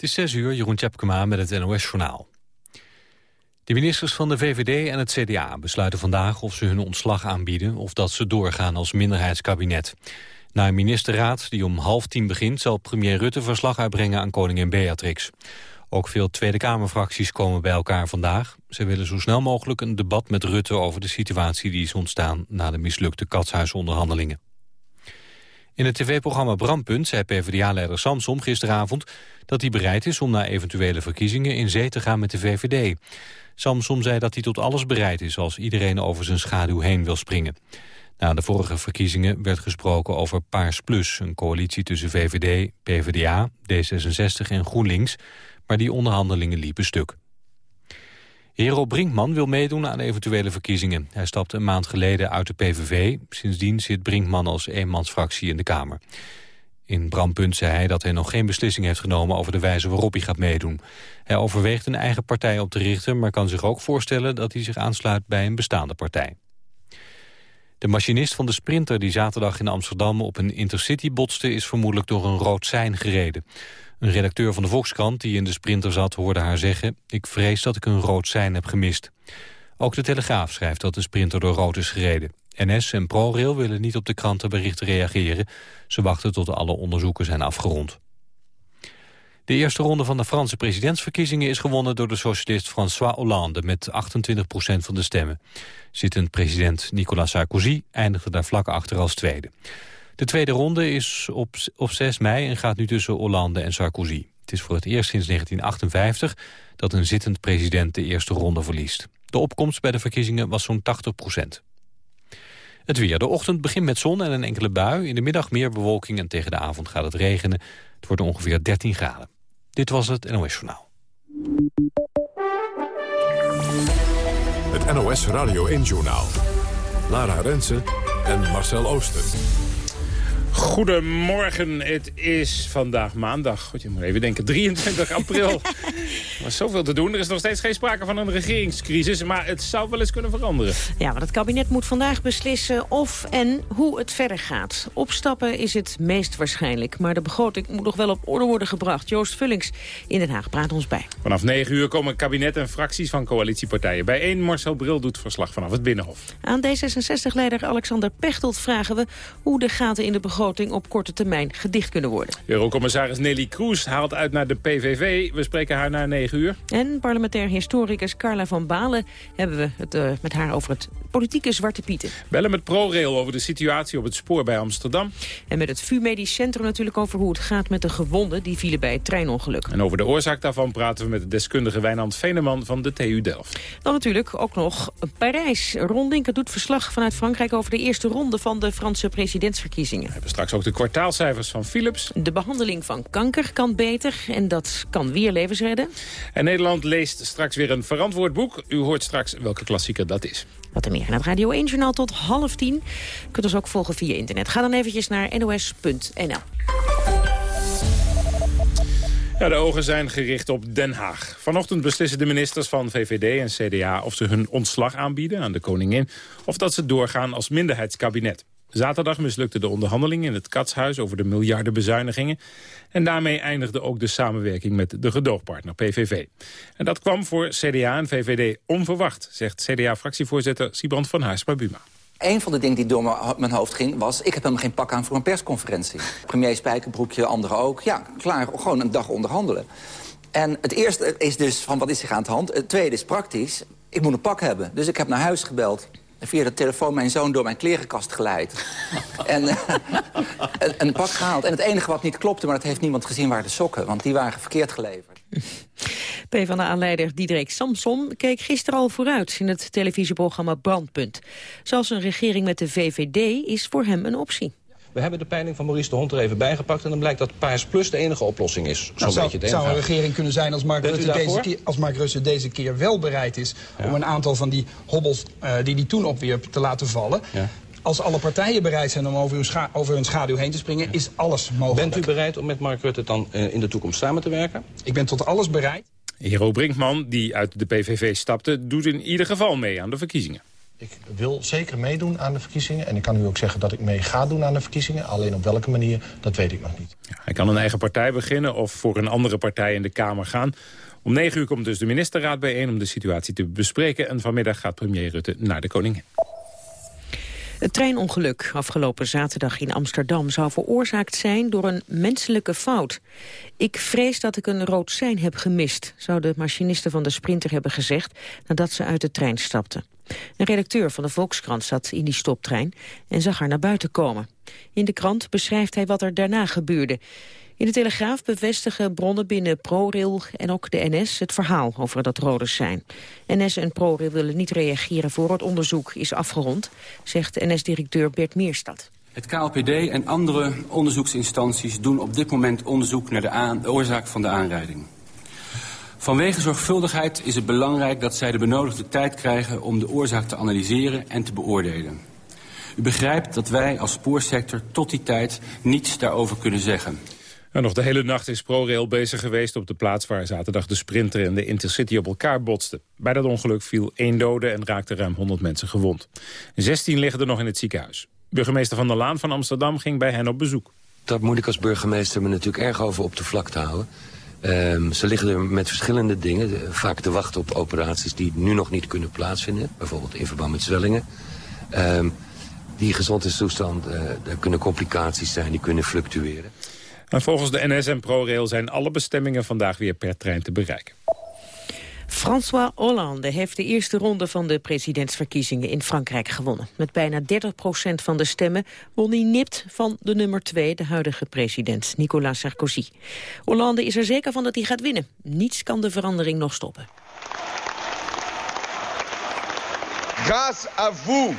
Het is 6 uur, Jeroen Tjepkema met het NOS-journaal. De ministers van de VVD en het CDA besluiten vandaag of ze hun ontslag aanbieden... of dat ze doorgaan als minderheidskabinet. Na een ministerraad die om half tien begint... zal premier Rutte verslag uitbrengen aan koningin Beatrix. Ook veel Tweede Kamerfracties komen bij elkaar vandaag. Ze willen zo snel mogelijk een debat met Rutte over de situatie die is ontstaan... na de mislukte katshuisonderhandelingen. In het tv-programma Brandpunt zei PvdA-leider Samsom gisteravond... dat hij bereid is om na eventuele verkiezingen in zee te gaan met de VVD. Samsom zei dat hij tot alles bereid is als iedereen over zijn schaduw heen wil springen. Na de vorige verkiezingen werd gesproken over Paars Plus... een coalitie tussen VVD, PvdA, D66 en GroenLinks... maar die onderhandelingen liepen stuk. Hero Brinkman wil meedoen aan eventuele verkiezingen. Hij stapte een maand geleden uit de PVV. Sindsdien zit Brinkman als eenmansfractie in de Kamer. In Brandpunt zei hij dat hij nog geen beslissing heeft genomen over de wijze waarop hij gaat meedoen. Hij overweegt een eigen partij op te richten, maar kan zich ook voorstellen dat hij zich aansluit bij een bestaande partij. De machinist van de sprinter die zaterdag in Amsterdam op een intercity botste... is vermoedelijk door een rood sein gereden. Een redacteur van de Volkskrant die in de sprinter zat hoorde haar zeggen... ik vrees dat ik een rood sein heb gemist. Ook de Telegraaf schrijft dat de sprinter door rood is gereden. NS en ProRail willen niet op de krantenberichten reageren. Ze wachten tot alle onderzoeken zijn afgerond. De eerste ronde van de Franse presidentsverkiezingen is gewonnen door de socialist François Hollande met 28% van de stemmen. Zittend president Nicolas Sarkozy eindigde daar vlak achter als tweede. De tweede ronde is op, op 6 mei en gaat nu tussen Hollande en Sarkozy. Het is voor het eerst sinds 1958 dat een zittend president de eerste ronde verliest. De opkomst bij de verkiezingen was zo'n 80 procent. Het weer. De ochtend begint met zon en een enkele bui. In de middag meer bewolking en tegen de avond gaat het regenen. Het wordt ongeveer 13 graden. Dit was het NOS Journaal. Het NOS Radio 1 Journaal. Lara Rensen en Marcel Ooster. Goedemorgen, het is vandaag maandag. Goed, je moet even denken, 23 april. er was zoveel te doen. Er is nog steeds geen sprake van een regeringscrisis, maar het zou wel eens kunnen veranderen. Ja, maar het kabinet moet vandaag beslissen of en hoe het verder gaat. Opstappen is het meest waarschijnlijk, maar de begroting moet nog wel op orde worden gebracht. Joost Vullings in Den Haag praat ons bij. Vanaf 9 uur komen kabinet en fracties van coalitiepartijen bijeen. Marcel Bril doet verslag vanaf het Binnenhof. Aan D66-leider Alexander Pechtold vragen we hoe de gaten in de begroting op korte termijn gedicht kunnen worden. Eurocommissaris Nelly Kroes haalt uit naar de PVV. We spreken haar na 9 uur. En parlementair historicus Carla van Balen hebben we het uh, met haar over het politieke zwarte pieten. Bellen met ProRail over de situatie op het spoor bij Amsterdam. En met het VU Medisch Centrum natuurlijk over hoe het gaat met de gewonden die vielen bij het treinongeluk. En over de oorzaak daarvan praten we met de deskundige Wijnand Veneman van de TU Delft. Dan natuurlijk ook nog Parijs. Ron Dinker doet verslag vanuit Frankrijk over de eerste ronde van de Franse presidentsverkiezingen. Straks ook de kwartaalcijfers van Philips. De behandeling van kanker kan beter en dat kan weer levens redden. En Nederland leest straks weer een verantwoord boek. U hoort straks welke klassieker dat is. Wat er meer in het Radio 1-journaal tot half tien. U kunt ons ook volgen via internet. Ga dan eventjes naar nos.nl. Ja, de ogen zijn gericht op Den Haag. Vanochtend beslissen de ministers van VVD en CDA of ze hun ontslag aanbieden aan de koningin... of dat ze doorgaan als minderheidskabinet. Zaterdag mislukte de onderhandeling in het Katshuis over de miljarden bezuinigingen. En daarmee eindigde ook de samenwerking met de gedoogpartner PVV. En dat kwam voor CDA en VVD onverwacht, zegt CDA-fractievoorzitter Sibrand van Haarsma-Buma. Een van de dingen die door mijn hoofd ging was... ik heb helemaal geen pak aan voor een persconferentie. Premier Spijkerbroekje, anderen ook. Ja, klaar, gewoon een dag onderhandelen. En het eerste is dus van wat is zich aan de hand. Het tweede is praktisch. Ik moet een pak hebben. Dus ik heb naar huis gebeld via de telefoon mijn zoon door mijn klerenkast geleid. en uh, een, een pak gehaald. En het enige wat niet klopte, maar dat heeft niemand gezien, waren de sokken. Want die waren verkeerd geleverd. PvdA-leider Diederik Samson keek gisteren al vooruit in het televisieprogramma Brandpunt. Zelfs een regering met de VVD is voor hem een optie. We hebben de peiling van Maurice de Hond er even bijgepakt... en dan blijkt dat Paars Plus de enige oplossing is. Zo'n nou, beetje zou een regering kunnen zijn als Mark, Rutte deze, keer, als Mark Rutte deze keer wel bereid is... om een aantal van die hobbels uh, die hij toen opwierp te laten vallen... Ja. Als alle partijen bereid zijn om over, over, hun schaduw heen te springen, is alles mogelijk. Bent u bereid om met Mark Rutte dan uh, in de toekomst samen te werken? Ik ben tot alles bereid. Hero Brinkman, die uit de PVV stapte, doet in ieder geval mee aan de verkiezingen. Ik wil zeker meedoen aan de verkiezingen. En ik kan u ook zeggen dat ik mee ga doen aan de verkiezingen. Alleen op welke manier, dat weet ik nog niet. Ja, hij kan een eigen partij beginnen of voor een andere partij in de Kamer gaan. Om negen uur komt dus de ministerraad bijeen om de situatie te bespreken. En vanmiddag gaat premier Rutte naar de koningin. Het treinongeluk afgelopen zaterdag in Amsterdam zou veroorzaakt zijn door een menselijke fout. Ik vrees dat ik een rood sein heb gemist, zou de machiniste van de Sprinter hebben gezegd nadat ze uit de trein stapte. Een redacteur van de Volkskrant zat in die stoptrein en zag haar naar buiten komen. In de krant beschrijft hij wat er daarna gebeurde. In de Telegraaf bevestigen bronnen binnen ProRail en ook de NS het verhaal over dat rode sein. NS en ProRail willen niet reageren voor het onderzoek is afgerond, zegt NS-directeur Bert Meerstad. Het KLPD en andere onderzoeksinstanties doen op dit moment onderzoek naar de oorzaak van de aanrijding. Vanwege zorgvuldigheid is het belangrijk dat zij de benodigde tijd krijgen om de oorzaak te analyseren en te beoordelen. U begrijpt dat wij als spoorsector tot die tijd niets daarover kunnen zeggen. En nog de hele nacht is ProRail bezig geweest op de plaats waar zaterdag de Sprinter en de Intercity op elkaar botsten. Bij dat ongeluk viel één dode en raakten ruim 100 mensen gewond. 16 liggen er nog in het ziekenhuis. Burgemeester Van der Laan van Amsterdam ging bij hen op bezoek. Dat moet ik als burgemeester me natuurlijk erg over op de vlakte houden. Um, ze liggen er met verschillende dingen. Vaak te wachten op operaties die nu nog niet kunnen plaatsvinden. Bijvoorbeeld in verband met zwellingen. Um, die gezondheidstoestand, uh, daar kunnen complicaties zijn, die kunnen fluctueren. En volgens de NS en ProRail zijn alle bestemmingen vandaag weer per trein te bereiken. François Hollande heeft de eerste ronde van de presidentsverkiezingen in Frankrijk gewonnen. Met bijna 30 procent van de stemmen won hij nipt van de nummer 2, de huidige president, Nicolas Sarkozy. Hollande is er zeker van dat hij gaat winnen. Niets kan de verandering nog stoppen. Grâce à vous,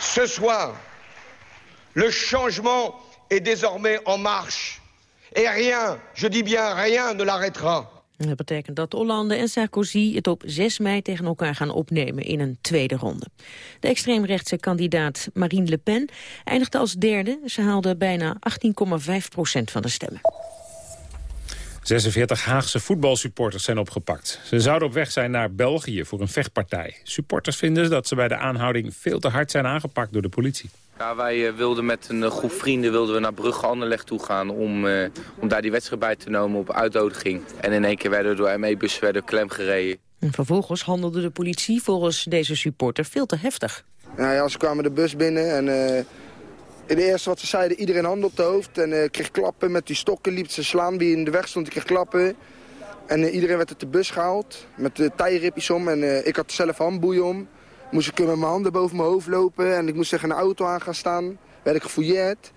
ce soir, le changement est désormais en marche. Et rien, je dis bien rien, ne l'arrêtera. Dat betekent dat Hollande en Sarkozy het op 6 mei tegen elkaar gaan opnemen in een tweede ronde. De extreemrechtse kandidaat Marine Le Pen eindigde als derde. Ze haalde bijna 18,5 procent van de stemmen. 46 Haagse voetbalsupporters zijn opgepakt. Ze zouden op weg zijn naar België voor een vechtpartij. Supporters vinden dat ze bij de aanhouding veel te hard zijn aangepakt door de politie. Ja, wij uh, wilden met een uh, groep vrienden wilden we naar Brugge Anderlecht toe gaan om, uh, om daar die wedstrijd bij te nemen op uitnodiging. En in één keer werden we door ME-bussen werden klem gereden. En vervolgens handelde de politie volgens deze supporter veel te heftig. Nou ja, ze kwamen de bus binnen en in de eerste wat ze zeiden, iedereen hand op de hoofd. En kreeg klappen met die stokken, liep ze slaan. Wie in de weg stond, kreeg klappen. En iedereen werd uit de bus gehaald met de tijripjes om. En ik had zelf handboeien om moest ik met mijn handen boven mijn hoofd lopen en ik moest tegen een auto aan gaan staan. Werd ik gefouilleerd.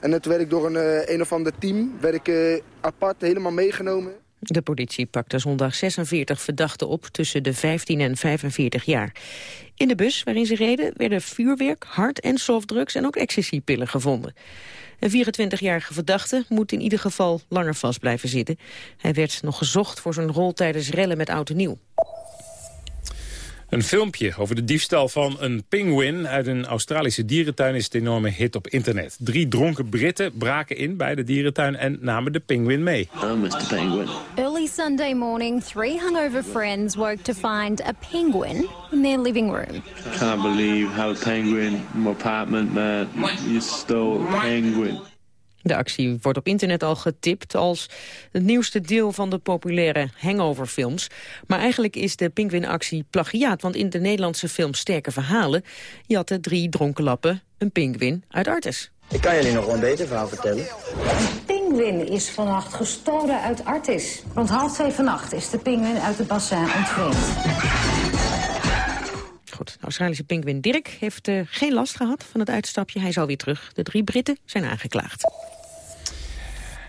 En toen werd ik door een, uh, een of ander team werd ik, uh, apart helemaal meegenomen. De politie pakte zondag 46 verdachten op tussen de 15 en 45 jaar. In de bus waarin ze reden werden vuurwerk, hard- en softdrugs en ook ecstasypillen gevonden. Een 24-jarige verdachte moet in ieder geval langer vast blijven zitten. Hij werd nog gezocht voor zijn rol tijdens rellen met oud en nieuw. Een filmpje over de diefstal van een pinguïn uit een Australische dierentuin is een enorme hit op internet. Drie dronken Britten braken in bij de dierentuin en namen de pinguïn mee. Oh, Mr. Penguin. Early Sunday morning, three hungover friends woke to find a penguin in their living room. I can't believe how a penguin in my apartment, man. You stole a penguin. De actie wordt op internet al getipt als het nieuwste deel van de populaire hangover-films. Maar eigenlijk is de pinguïnactie plagiaat, want in de Nederlandse film Sterke Verhalen... jatten drie dronkenlappen een pinguïn uit Artes. Ik kan jullie nog wel een beter verhaal vertellen. Een pinguïn is vannacht gestolen uit Artis. Rond half twee vannacht is de pinguïn uit het bassin ontvreemd. Goed, de Australische pinguïn Dirk heeft uh, geen last gehad van het uitstapje. Hij is alweer terug. De drie Britten zijn aangeklaagd.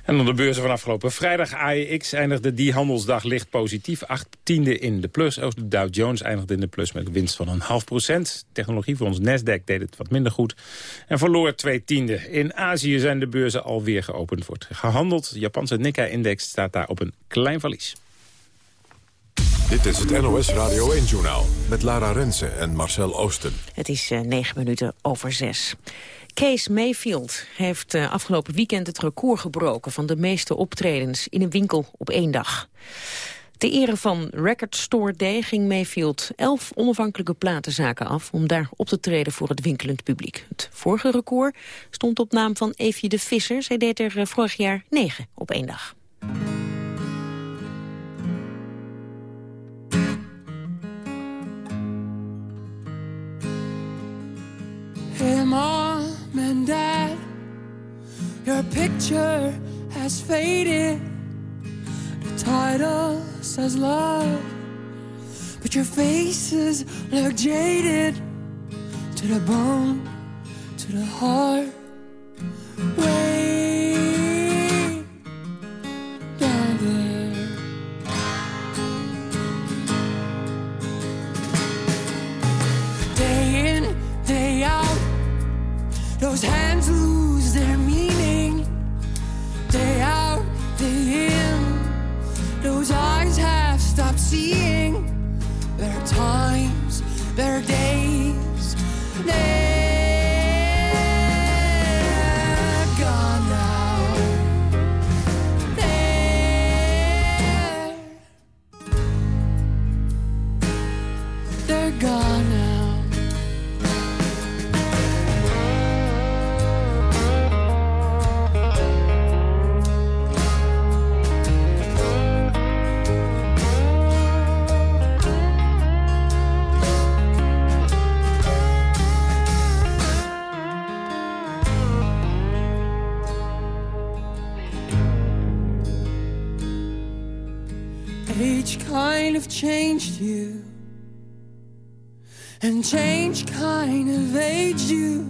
En op de beurzen van afgelopen vrijdag AEX eindigde die handelsdag licht positief. Acht tiende in de plus. Ook de Dow Jones eindigde in de plus met een winst van een half procent. Technologie voor ons Nasdaq deed het wat minder goed. En verloor twee tiende. In Azië zijn de beurzen alweer geopend. Wordt gehandeld. De Japanse Nikkei-index staat daar op een klein verlies. Dit is het NOS Radio 1-journaal met Lara Rensen en Marcel Oosten. Het is uh, negen minuten over zes. Kees Mayfield heeft uh, afgelopen weekend het record gebroken... van de meeste optredens in een winkel op één dag. Ter ere van Record Store Day ging Mayfield elf onafhankelijke platenzaken af... om daar op te treden voor het winkelend publiek. Het vorige record stond op naam van Eefje de Visser. Zij deed er eh, vorig jaar negen op één dag. Dad, your picture has faded. The title says love, but your faces look jaded. To the bone, to the heart. Way times, there are days, changed you, and change kind of aged you.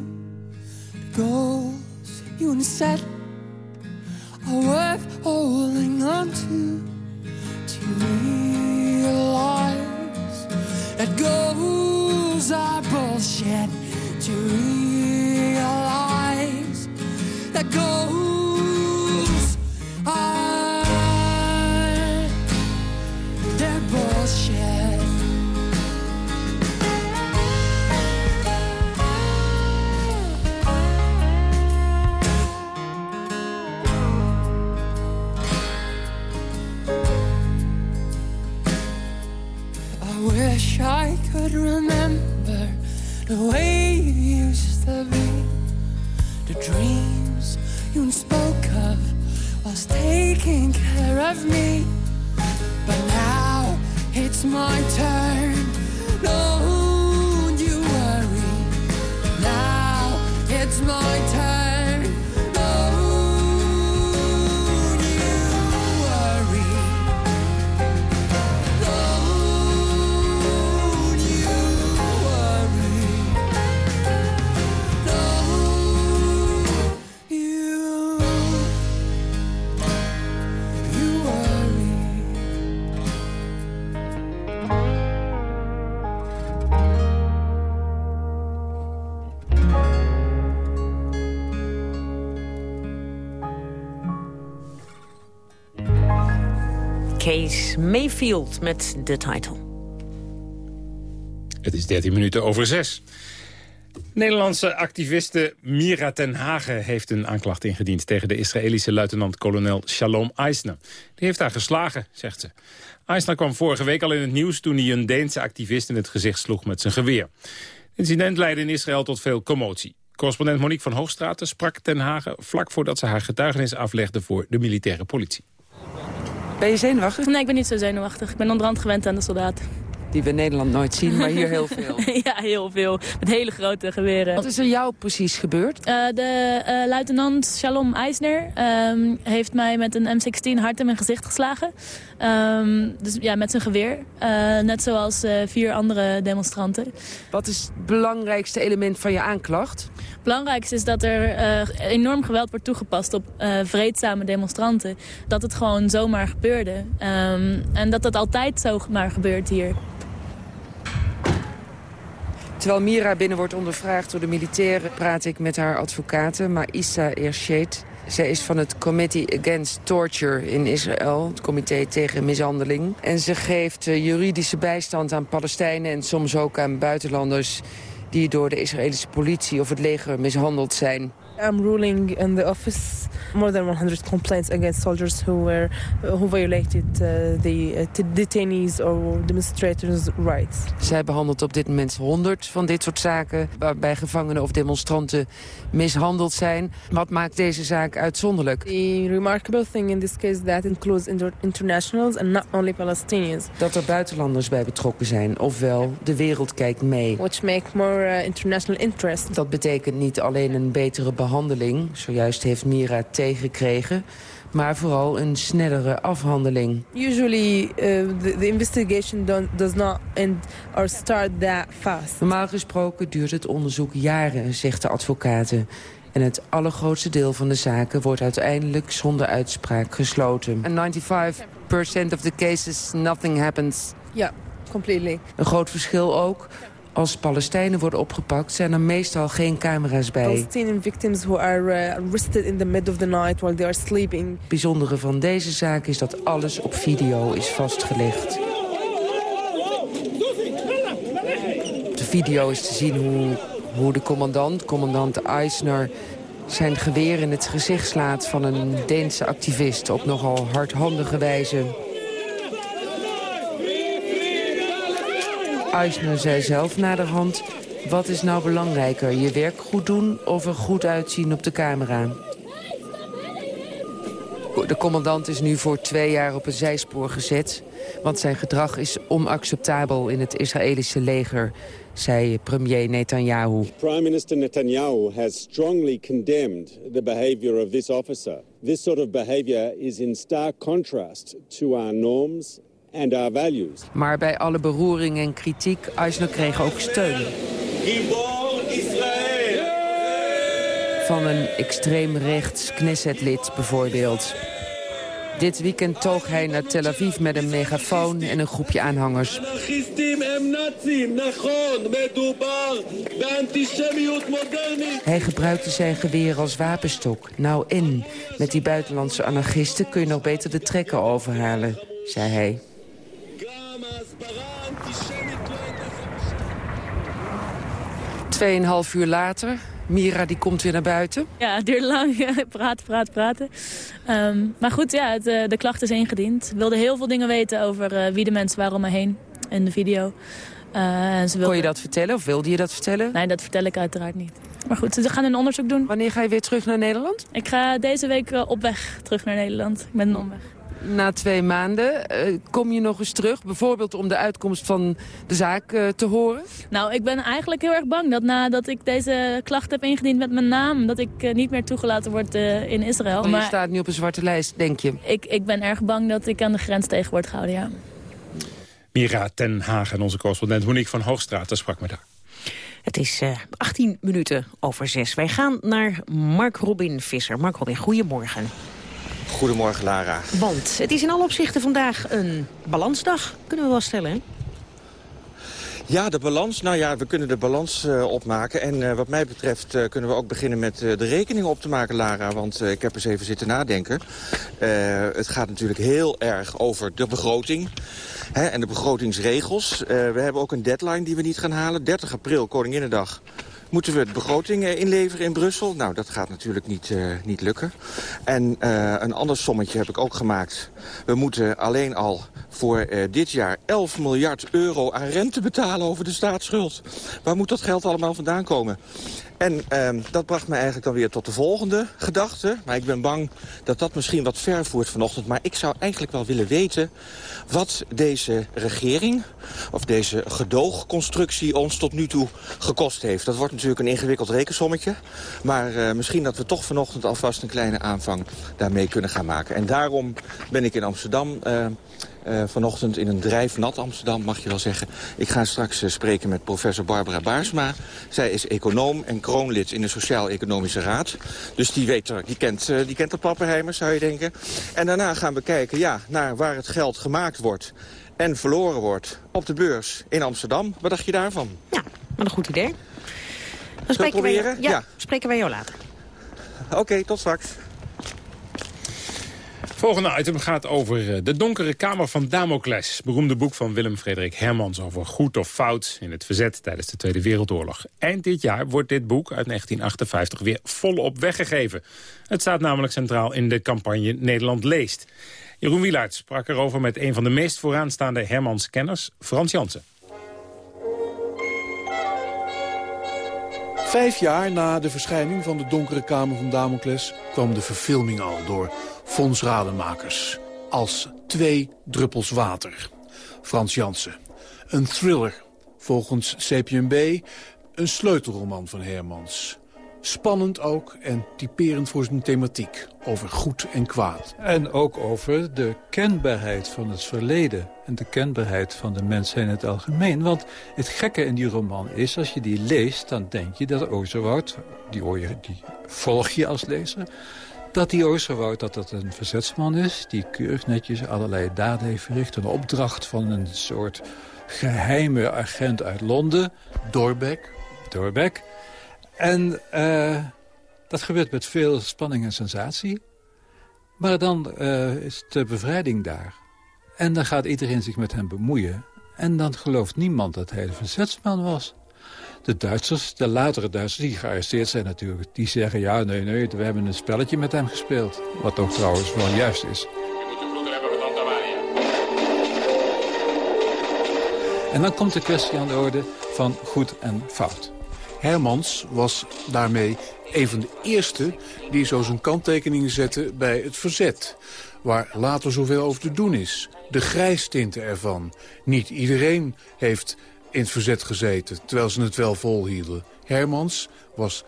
The goals you once set are worth holding on to. To realize that goals are bullshit. To realize that goals are could remember the way you used to be, the dreams you spoke of whilst taking care of me. But now it's my turn. Kees Mayfield met de title. Het is 13 minuten over 6. Nederlandse activiste Mira ten Hagen heeft een aanklacht ingediend... tegen de Israëlische luitenant-kolonel Shalom Eisner. Die heeft haar geslagen, zegt ze. Eisner kwam vorige week al in het nieuws... toen hij een Deense activist in het gezicht sloeg met zijn geweer. Het incident leidde in Israël tot veel commotie. Correspondent Monique van Hoogstraten sprak ten Hagen... vlak voordat ze haar getuigenis aflegde voor de militaire politie. Ben je zenuwachtig? Nee, ik ben niet zo zenuwachtig. Ik ben onderhand gewend aan de soldaat. Die we in Nederland nooit zien, maar hier heel veel. ja, heel veel. Met hele grote geweren. Wat is er jou precies gebeurd? Eh, de eh, luitenant Shalom Eisner ehm, heeft mij met een M16 hard in mijn gezicht geslagen. Ehm, dus ja, met zijn geweer. Eh, net zoals eh, vier andere demonstranten. Wat is het belangrijkste element van je aanklacht? Het belangrijkste is dat er eh, enorm geweld wordt toegepast op vreedzame demonstranten. Dat het gewoon zomaar gebeurde. Ehm, en dat dat altijd zomaar gebeurt hier. Terwijl Mira binnen wordt ondervraagd door de militairen... praat ik met haar advocaten, Maïssa Ersheet. Zij is van het Committee Against Torture in Israël, het comité tegen mishandeling. En ze geeft eh, juridische bijstand aan Palestijnen en soms ook aan buitenlanders... die door de Israëlische politie of het leger mishandeld zijn. I'm ruling in the office more than 100 complaints against soldiers who were who violated uh, the uh, detainees or demonstrators' rights. Zij behandelt op dit moment 100 van dit soort zaken waarbij gevangenen of demonstranten mishandeld zijn. Wat maakt deze zaak uitzonderlijk? The remarkable thing in this case that includes inter internationals and not only Palestinians. Dat er buitenlanders bij betrokken zijn, ofwel de wereld kijkt mee. Which make more uh, international interest. Dat betekent niet alleen een betere behandeling. Zojuist heeft Mira tegengekregen maar vooral een snellere afhandeling. Usually uh, the, the, investigation don't, does not end or start that fast. Normaal gesproken duurt het onderzoek jaren, zegt de advocaten. En het allergrootste deel van de zaken wordt uiteindelijk zonder uitspraak gesloten. En 95% of the cases nothing happens. Ja, yeah, completely. Een groot verschil ook. Als Palestijnen worden opgepakt, zijn er meestal geen camera's bij. Palestinian victims who are arrested in the middle of the night while they are sleeping. Het bijzondere van deze zaak is dat alles op video is vastgelegd. Op de video is te zien hoe, hoe de commandant, commandant Eisner zijn geweer in het gezicht slaat van een Deense activist op nogal hardhandige wijze. Eisner zei zelf naderhand... wat is nou belangrijker, je werk goed doen of er goed uitzien op de camera? De commandant is nu voor twee jaar op een zijspoor gezet... want zijn gedrag is onacceptabel in het Israëlische leger zei premier Netanyahu. Prime Minister Netanyahu has strongly condemned the behavior of this officer. This sort of behavior is in stark contrast to our norms and our values. Maar bij alle beroering en kritiek, Eisner kreeg ook steun. Van een extreem rechts Knessetlid bijvoorbeeld. Dit weekend toog hij naar Tel Aviv met een megafoon en een groepje aanhangers. Hij gebruikte zijn geweer als wapenstok. Nou in, met die buitenlandse anarchisten kun je nog beter de trekken overhalen, zei hij. Tweeënhalf uur later, Mira die komt weer naar buiten. Ja, het duurt lang. praten, praten, praten. Um, maar goed, ja, het, uh, de klacht is ingediend. Ik wilde heel veel dingen weten over uh, wie de mensen waren om me heen in de video. Uh, ze wilde... Kon je dat vertellen of wilde je dat vertellen? Nee, dat vertel ik uiteraard niet. Maar goed, ze gaan een onderzoek doen. Wanneer ga je weer terug naar Nederland? Ik ga deze week op weg terug naar Nederland. Ik ben een omweg na twee maanden. Uh, kom je nog eens terug, bijvoorbeeld om de uitkomst van de zaak uh, te horen? Nou, ik ben eigenlijk heel erg bang dat nadat ik deze klacht heb ingediend met mijn naam... dat ik uh, niet meer toegelaten word in Israël. Maar, maar je staat nu op een zwarte lijst, denk je? Ik, ik ben erg bang dat ik aan de grens tegen word gehouden, ja. Mira ten Hagen, onze correspondent Monique van Hoogstraat, sprak met haar. Het is uh, 18 minuten over zes. Wij gaan naar Mark Robin Visser. Mark Robin, goedemorgen. Goedemorgen, Lara. Want het is in alle opzichten vandaag een balansdag, kunnen we wel stellen, hè? Ja, de balans. Nou ja, we kunnen de balans uh, opmaken. En uh, wat mij betreft uh, kunnen we ook beginnen met de rekening op te maken, Lara. Want ik heb eens even zitten nadenken. het gaat natuurlijk heel erg over de begroting. Hè, en de begrotingsregels. we hebben ook een deadline die we niet gaan halen. 30 april, Koninginnedag moeten we de begroting inleveren in Brussel. Nou, dat gaat natuurlijk niet, uh, niet lukken. En uh, een ander sommetje heb ik ook gemaakt. We moeten alleen al voor dit jaar 11 miljard euro aan rente betalen over de staatsschuld. Waar moet dat geld allemaal vandaan komen? En uh, dat bracht me eigenlijk dan weer tot de volgende gedachte. Maar ik ben bang dat dat misschien wat ver voert vanochtend. Maar ik zou eigenlijk wel willen weten wat deze regering... of deze gedoogconstructie ons tot nu toe gekost heeft. Dat wordt natuurlijk een ingewikkeld rekensommetje. Maar uh, misschien dat we toch vanochtend alvast een kleine aanvang daarmee kunnen gaan maken. En daarom ben ik in Amsterdam... Uh, uh, vanochtend in een drijfnat Amsterdam, mag je wel zeggen. Ik ga straks uh, spreken met professor Barbara Baarsma. Zij is econoom en kroonlid in de Sociaal-Economische Raad. Dus die, weet er, die, kent, uh, die kent de Pappenheimer, zou je denken. En daarna gaan we kijken ja, naar waar het geld gemaakt wordt en verloren wordt op de beurs in Amsterdam. Wat dacht je daarvan? Ja, wat een goed idee. Dan spreken proberen? Wij, ja, ja, spreken wij jou later. Oké, okay, tot straks. Volgende item gaat over eh, de donkere kamer van Damocles. Beroemde boek van Willem-Frederik Hermans over goed of fout in het verzet tijdens de Tweede Wereldoorlog. Eind dit jaar wordt dit boek uit 1958 weer volop weggegeven. Het staat namelijk centraal in de campagne Nederland leest. Jeroen Wielaert sprak erover met een van de meest vooraanstaande Hermans-kenners, Frans Jansen. Vijf jaar na de verschijning van de Donkere Kamer van Damocles... kwam de verfilming al door Fons Rademakers. Als twee druppels water. Frans Jansen. Een thriller, volgens CPMB, een sleutelroman van Hermans. Spannend ook en typerend voor zijn thematiek over goed en kwaad. En ook over de kenbaarheid van het verleden en de kenbaarheid van de mensen in het algemeen. Want het gekke in die roman is, als je die leest, dan denk je dat Ozerwoud, die, die volg je als lezer, dat die Oosterwoud dat dat een verzetsman is... die keurig netjes allerlei daden heeft verricht. Een opdracht van een soort geheime agent uit Londen. Doorbeck. Doorbeck. En uh, dat gebeurt met veel spanning en sensatie. Maar dan uh, is de bevrijding daar. En dan gaat iedereen zich met hem bemoeien. En dan gelooft niemand dat hij de verzetsman was. De Duitsers, de latere Duitsers die gearresteerd zijn natuurlijk... die zeggen, ja, nee, nee, we hebben een spelletje met hem gespeeld. Wat ook trouwens wel juist is. En dan komt de kwestie aan de orde van goed en fout. Hermans was daarmee een van de eerste die zo zijn kanttekeningen zette bij het verzet. Waar later zoveel over te doen is. De grijstinten ervan. Niet iedereen heeft in het verzet gezeten, terwijl ze het wel volhielden. Hermans was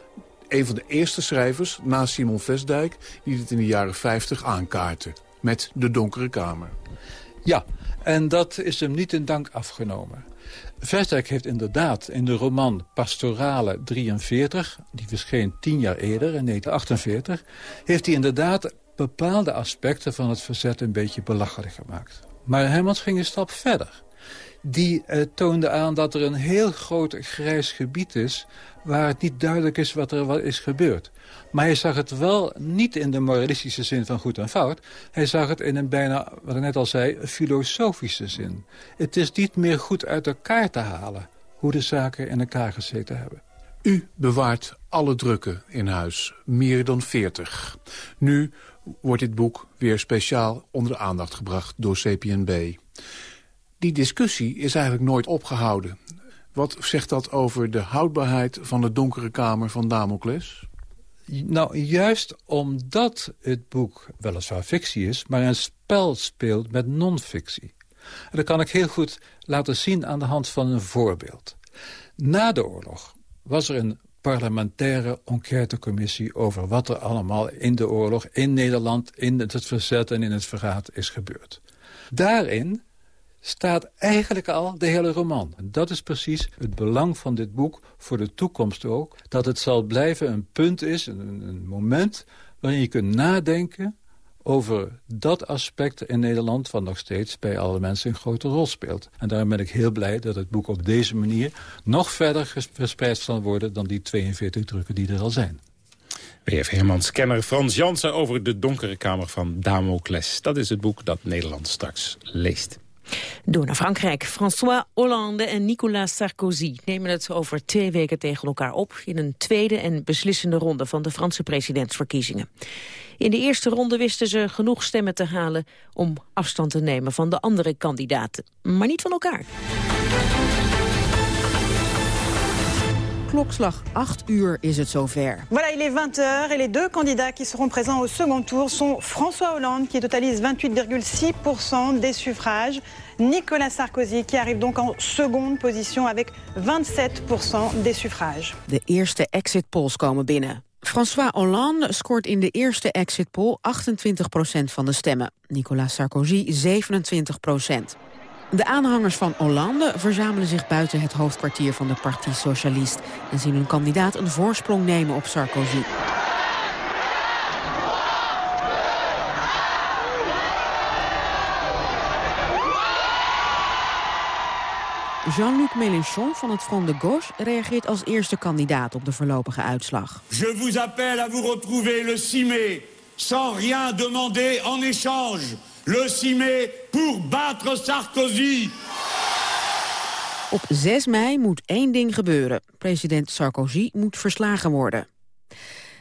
een van de eerste schrijvers, na Simon Vestdijk... die dit in de jaren 50 aankaarten, met De Donkere Kamer. Ja, en dat is hem niet in dank afgenomen. Vestdijk heeft inderdaad in de roman Pastorale 43... die verscheen tien jaar eerder, in 1948... heeft hij inderdaad bepaalde aspecten van het verzet een beetje belachelijk gemaakt. Maar Hermans ging een stap verder die uh, toonde aan dat er een heel groot grijs gebied is... waar het niet duidelijk is wat er wat is gebeurd. Maar hij zag het wel niet in de moralistische zin van goed en fout. Hij zag het in een bijna, wat ik net al zei, filosofische zin. Het is niet meer goed uit elkaar te halen hoe de zaken in elkaar gezeten hebben. U bewaart alle drukken in huis, meer dan 40. Nu wordt dit boek weer speciaal onder de aandacht gebracht door CPNB. Die discussie is eigenlijk nooit opgehouden. Wat zegt dat over de houdbaarheid van de donkere kamer van Damocles? Nou, juist omdat het boek weliswaar fictie is... maar een spel speelt met non-fictie. Dat kan ik heel goed laten zien aan de hand van een voorbeeld. Na de oorlog was er een parlementaire enquêtecommissie... over wat er allemaal in de oorlog, in Nederland... in het verzet en in het verraad is gebeurd. Daarin staat eigenlijk al de hele roman. Dat is precies het belang van dit boek voor de toekomst ook. Dat het zal blijven een punt is, een, een moment... waarin je kunt nadenken over dat aspect in Nederland... wat nog steeds bij alle mensen een grote rol speelt. En daarom ben ik heel blij dat het boek op deze manier... nog verder verspreid zal worden dan die 42 drukken die er al zijn. W.F. Hermans kenner Frans Jansen over de donkere kamer van Damocles. Dat is het boek dat Nederland straks leest. Door naar Frankrijk. François Hollande en Nicolas Sarkozy nemen het over twee weken tegen elkaar op... in een tweede en beslissende ronde van de Franse presidentsverkiezingen. In de eerste ronde wisten ze genoeg stemmen te halen... om afstand te nemen van de andere kandidaten. Maar niet van elkaar. Klokslag 8 uur is het zover. Voilà, il est 20h et les deux candidats qui seront présents au second tour sont François Hollande qui totalise 28,6% des suffrages, Nicolas Sarkozy qui arrive donc en seconde position avec 27% des suffrages. De eerste exit polls komen binnen. François Hollande scoort in de eerste exit poll 28% van de stemmen. Nicolas Sarkozy 27 de aanhangers van Hollande verzamelen zich buiten het hoofdkwartier van de Parti Socialiste... en zien hun kandidaat een voorsprong nemen op Sarkozy. Jean-Luc Mélenchon van het Front de Gauche reageert als eerste kandidaat op de voorlopige uitslag. Je vous appelle à vous retrouver le 6 mai sans rien demander en échange. Le 6 mai pour battre Sarkozy. Op 6 mei moet één ding gebeuren. President Sarkozy moet verslagen worden.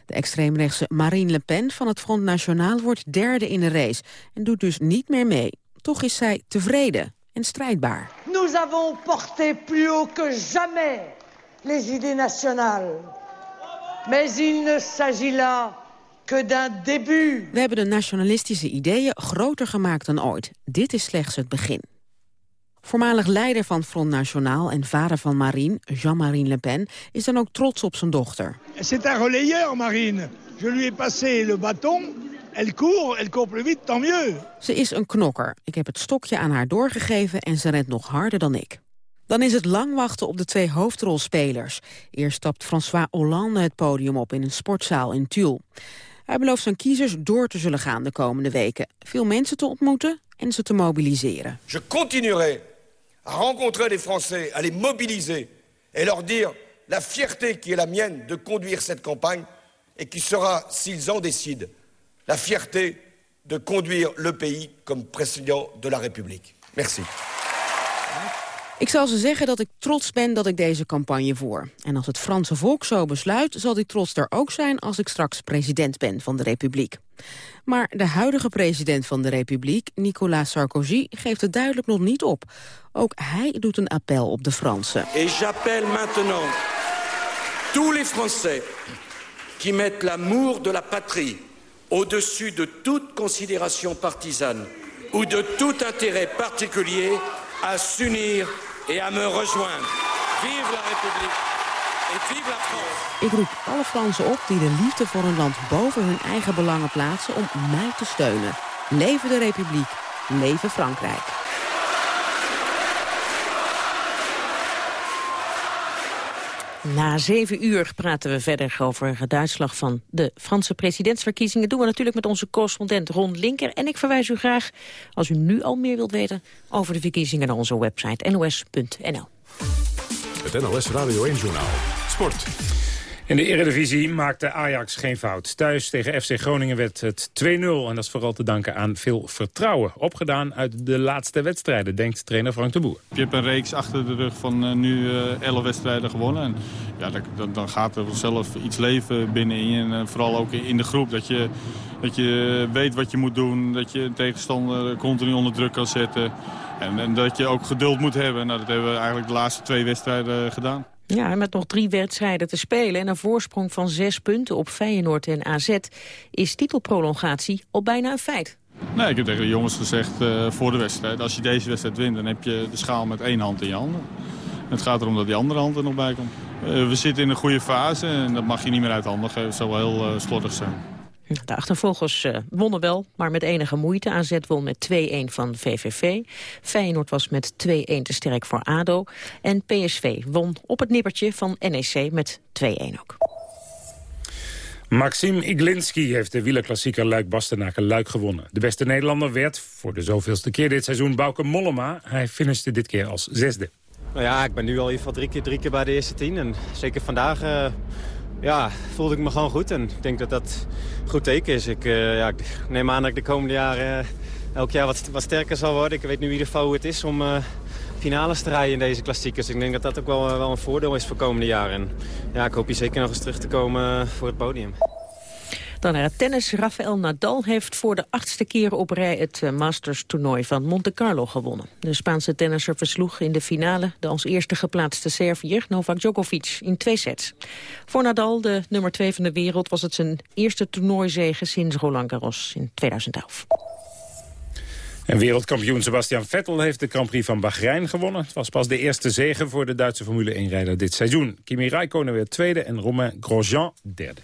De extreemrechtse Marine Le Pen van het Front National wordt derde in de race... en doet dus niet meer mee. Toch is zij tevreden en strijdbaar. Nous avons porté plus haut que jamais les idées nationales. Mais il ne s'agit là que d'un début. We hebben de nationalistische ideeën groter gemaakt dan ooit. Dit is slechts het begin. Voormalig leider van Front National en vader van Marine, Jean-Marie Le Pen, is dan ook trots op zijn dochter. C'est un relayeur, Marine. Je lui ai passé le bâton. Elle court, elle court plus vite, tant mieux. Ze is een knokker. Ik heb het stokje aan haar doorgegeven en ze rent nog harder dan ik. Dan is het lang wachten op de twee hoofdrolspelers. Eerst stapt François Hollande het podium op in een sportzaal in Tulle. Hij belooft zijn kiezers door te zullen gaan de komende weken. Veel mensen te ontmoeten en ze te mobiliseren. Je continuerai à rencontrer les Français, à les mobiliser et leur dire la fierté qui est la mienne de conduire cette campagne et qui sera, s'ils en décident, la fierté de conduire le pays comme président de la République. Merci. Ik zal ze zeggen dat ik trots ben dat ik deze campagne voer. En als het Franse volk zo besluit, zal die trots er ook zijn als ik straks president ben van de Republiek. Maar de huidige president van de Republiek, Nicolas Sarkozy, geeft het duidelijk nog niet op. Ook hij doet een appel op de Fransen. Et j'appelle maintenant tous les Français qui mettent l'amour de la patrie au-dessus de toute considération partisane ou de tout intérêt particulier à s'unir et à me rejoindre. Vive la République et vive la France. Ik roep alle Fransen op die de liefde voor hun land boven hun eigen belangen plaatsen om mij te steunen. Leven de Republiek, leven Frankrijk. Na zeven uur praten we verder over de uitslag van de Franse presidentsverkiezingen. Dat doen we natuurlijk met onze correspondent Ron Linker. En ik verwijs u graag, als u nu al meer wilt weten... over de verkiezingen naar onze website nos.nl. Het NOS Radio 1 Journaal. Sport. In de Eredivisie maakte Ajax geen fout. Thuis tegen FC Groningen werd het 2-0. En dat is vooral te danken aan veel vertrouwen. Opgedaan uit de laatste wedstrijden, denkt trainer Frank de Boer. Je hebt een reeks achter de rug van uh, nu uh, 11 wedstrijden gewonnen. En ja, dan, dan gaat er zelf iets leven binnenin. En uh, vooral ook in de groep. Dat je, dat je weet wat je moet doen. Dat je een tegenstander continu onder druk kan zetten. En, en dat je ook geduld moet hebben. Nou, dat hebben we eigenlijk de laatste twee wedstrijden gedaan. Ja, met nog drie wedstrijden te spelen en een voorsprong van zes punten op Feyenoord en AZ... is titelprolongatie al bijna een feit. Nee, ik heb tegen de jongens gezegd uh, voor de wedstrijd... als je deze wedstrijd wint, dan heb je de schaal met één hand in je handen. Het gaat erom dat die andere hand er nog bij komt. Uh, we zitten in een goede fase en dat mag je niet meer uit handen geven. Het zou wel heel uh, slordig zijn. De achtervolgers uh, wonnen wel, maar met enige moeite. AZ won met 2-1 van VVV. Feyenoord was met 2-1 te sterk voor ADO. En PSV won op het nippertje van NEC met 2-1 ook. Maxim Iglinski heeft de wielerklassieker Luik-Bastenaken-Luik gewonnen. De beste Nederlander werd, voor de zoveelste keer dit seizoen, Bauke Mollema. Hij finishte dit keer als zesde. Nou ja, ik ben nu al in ieder geval drie keer, drie keer bij de eerste tien. En zeker vandaag... Uh ja, voelde ik me gewoon goed. En ik denk dat dat een goed teken is. Ik, uh, ja, ik neem aan dat ik de komende jaren uh, elk jaar wat, wat sterker zal worden. Ik weet nu in ieder geval hoe het is om uh, finales te rijden in deze klassiekers. Ik denk dat dat ook wel, wel een voordeel is voor de komende jaren. En ja, ik hoop hier zeker nog eens terug te komen voor het podium. Dan naar het tennis. Rafael Nadal heeft voor de achtste keer op rij het Masters-toernooi van Monte Carlo gewonnen. De Spaanse tennisser versloeg in de finale de als eerste geplaatste Serviër Novak Djokovic in twee sets. Voor Nadal, de nummer twee van de wereld, was het zijn eerste toernooizege sinds Roland Garros in 2011. En wereldkampioen Sebastian Vettel heeft de Grand Prix van Bahrein gewonnen. Het was pas de eerste zege voor de Duitse Formule 1-rijder dit seizoen. Kimi Raikkonen werd tweede en Romain Grosjean derde.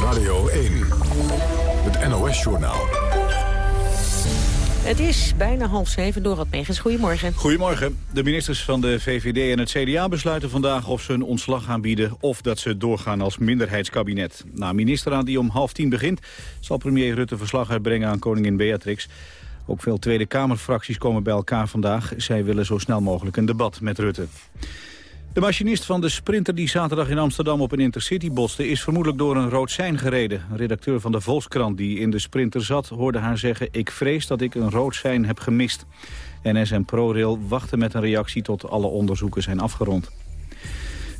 Radio 1, het NOS-journaal. Het is bijna half zeven. Dorot Megens, goedemorgen. Goedemorgen. De ministers van de VVD en het CDA besluiten vandaag of ze een ontslag aanbieden... of dat ze doorgaan als minderheidskabinet. Na een ministerraad die om half tien begint... zal premier Rutte verslag uitbrengen aan koningin Beatrix. Ook veel Tweede Kamerfracties komen bij elkaar vandaag. Zij willen zo snel mogelijk een debat met Rutte. De machinist van de sprinter die zaterdag in Amsterdam op een intercity botste... is vermoedelijk door een rood sein gereden. Een redacteur van de Volkskrant die in de sprinter zat... hoorde haar zeggen, ik vrees dat ik een rood sein heb gemist. NS en ProRail wachten met een reactie tot alle onderzoeken zijn afgerond.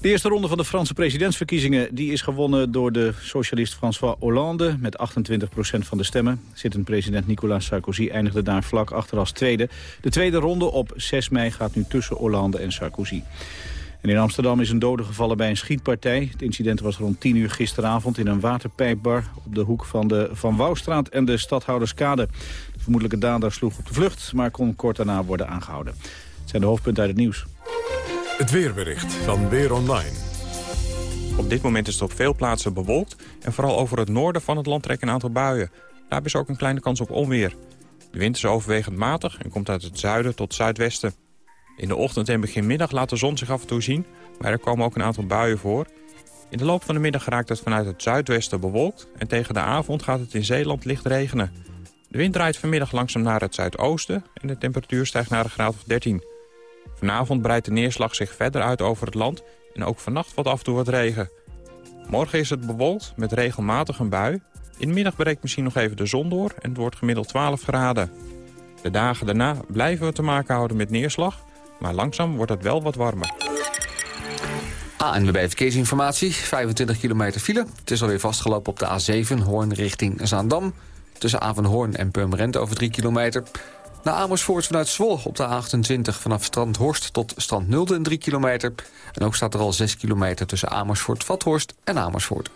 De eerste ronde van de Franse presidentsverkiezingen die is gewonnen door de socialist François Hollande met 28% van de stemmen. Zittend president Nicolas Sarkozy eindigde daar vlak achter als tweede. De tweede ronde op 6 mei gaat nu tussen Hollande en Sarkozy. En in Amsterdam is een dode gevallen bij een schietpartij. Het incident was rond 10 uur gisteravond in een waterpijpbar... op de hoek van de Van Wouwstraat en de Stadhouderskade. De vermoedelijke dader sloeg op de vlucht, maar kon kort daarna worden aangehouden. Het zijn de hoofdpunten uit het nieuws. Het weerbericht van Weer Online. Op dit moment is het op veel plaatsen bewolkt... en vooral over het noorden van het land trekken een aantal buien. Daar is ook een kleine kans op onweer. De wind is overwegend matig en komt uit het zuiden tot zuidwesten. In de ochtend en begin middag laat de zon zich af en toe zien... maar er komen ook een aantal buien voor. In de loop van de middag raakt het vanuit het zuidwesten bewolkt... en tegen de avond gaat het in Zeeland licht regenen. De wind draait vanmiddag langzaam naar het zuidoosten... en de temperatuur stijgt naar een graad of 13. Vanavond breidt de neerslag zich verder uit over het land... en ook vannacht wat af en toe wat regen. Morgen is het bewolkt met regelmatig een bui. In de middag breekt misschien nog even de zon door en het wordt gemiddeld 12 graden. De dagen daarna blijven we te maken houden met neerslag... maar langzaam wordt het wel wat warmer. ANWB Verkeersinformatie, 25 kilometer file. Het is alweer vastgelopen op de A7, Hoorn richting Zaandam. Tussen Avenhoorn en Purmerend over 3 kilometer. Naar Amersfoort vanuit Zwolle op de A28 vanaf Strand Horst tot Strand Nulde 3 kilometer. En ook staat er al 6 kilometer tussen Amersfoort-Vathorst en Amersfoort.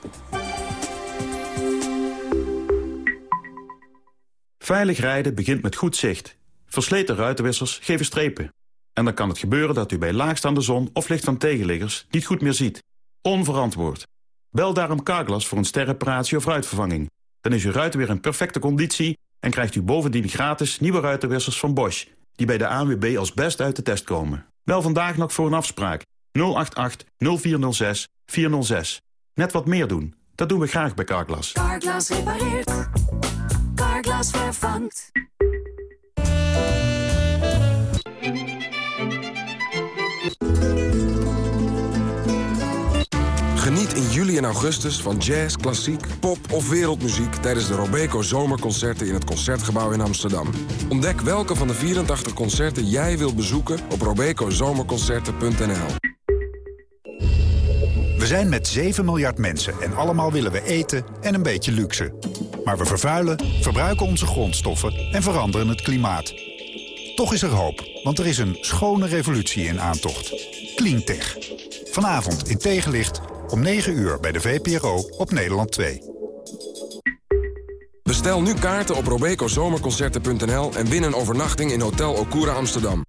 Veilig rijden begint met goed zicht. Versleten ruitenwissers geven strepen. En dan kan het gebeuren dat u bij laagstaande zon of licht van tegenliggers niet goed meer ziet. Onverantwoord. Bel daarom Carglass voor een sterreparatie of ruitvervanging. Dan is uw ruit weer in perfecte conditie en krijgt u bovendien gratis nieuwe ruitenwissers van Bosch... die bij de ANWB als best uit de test komen. Bel vandaag nog voor een afspraak. 088 0406 406. Net wat meer doen. Dat doen we graag bij Carglass. Carglass repareert. Carglass vervangt. Geniet in juli en augustus van jazz, klassiek, pop of wereldmuziek... tijdens de Robeco Zomerconcerten in het Concertgebouw in Amsterdam. Ontdek welke van de 84 concerten jij wilt bezoeken op robecozomerconcerten.nl. We zijn met 7 miljard mensen en allemaal willen we eten en een beetje luxe. Maar we vervuilen, verbruiken onze grondstoffen en veranderen het klimaat. Toch is er hoop, want er is een schone revolutie in aantocht. Cleantech. Vanavond in tegenlicht om 9 uur bij de VPRO op Nederland 2. Bestel nu kaarten op robecozomerconcerten.nl en win een overnachting in Hotel Okura Amsterdam.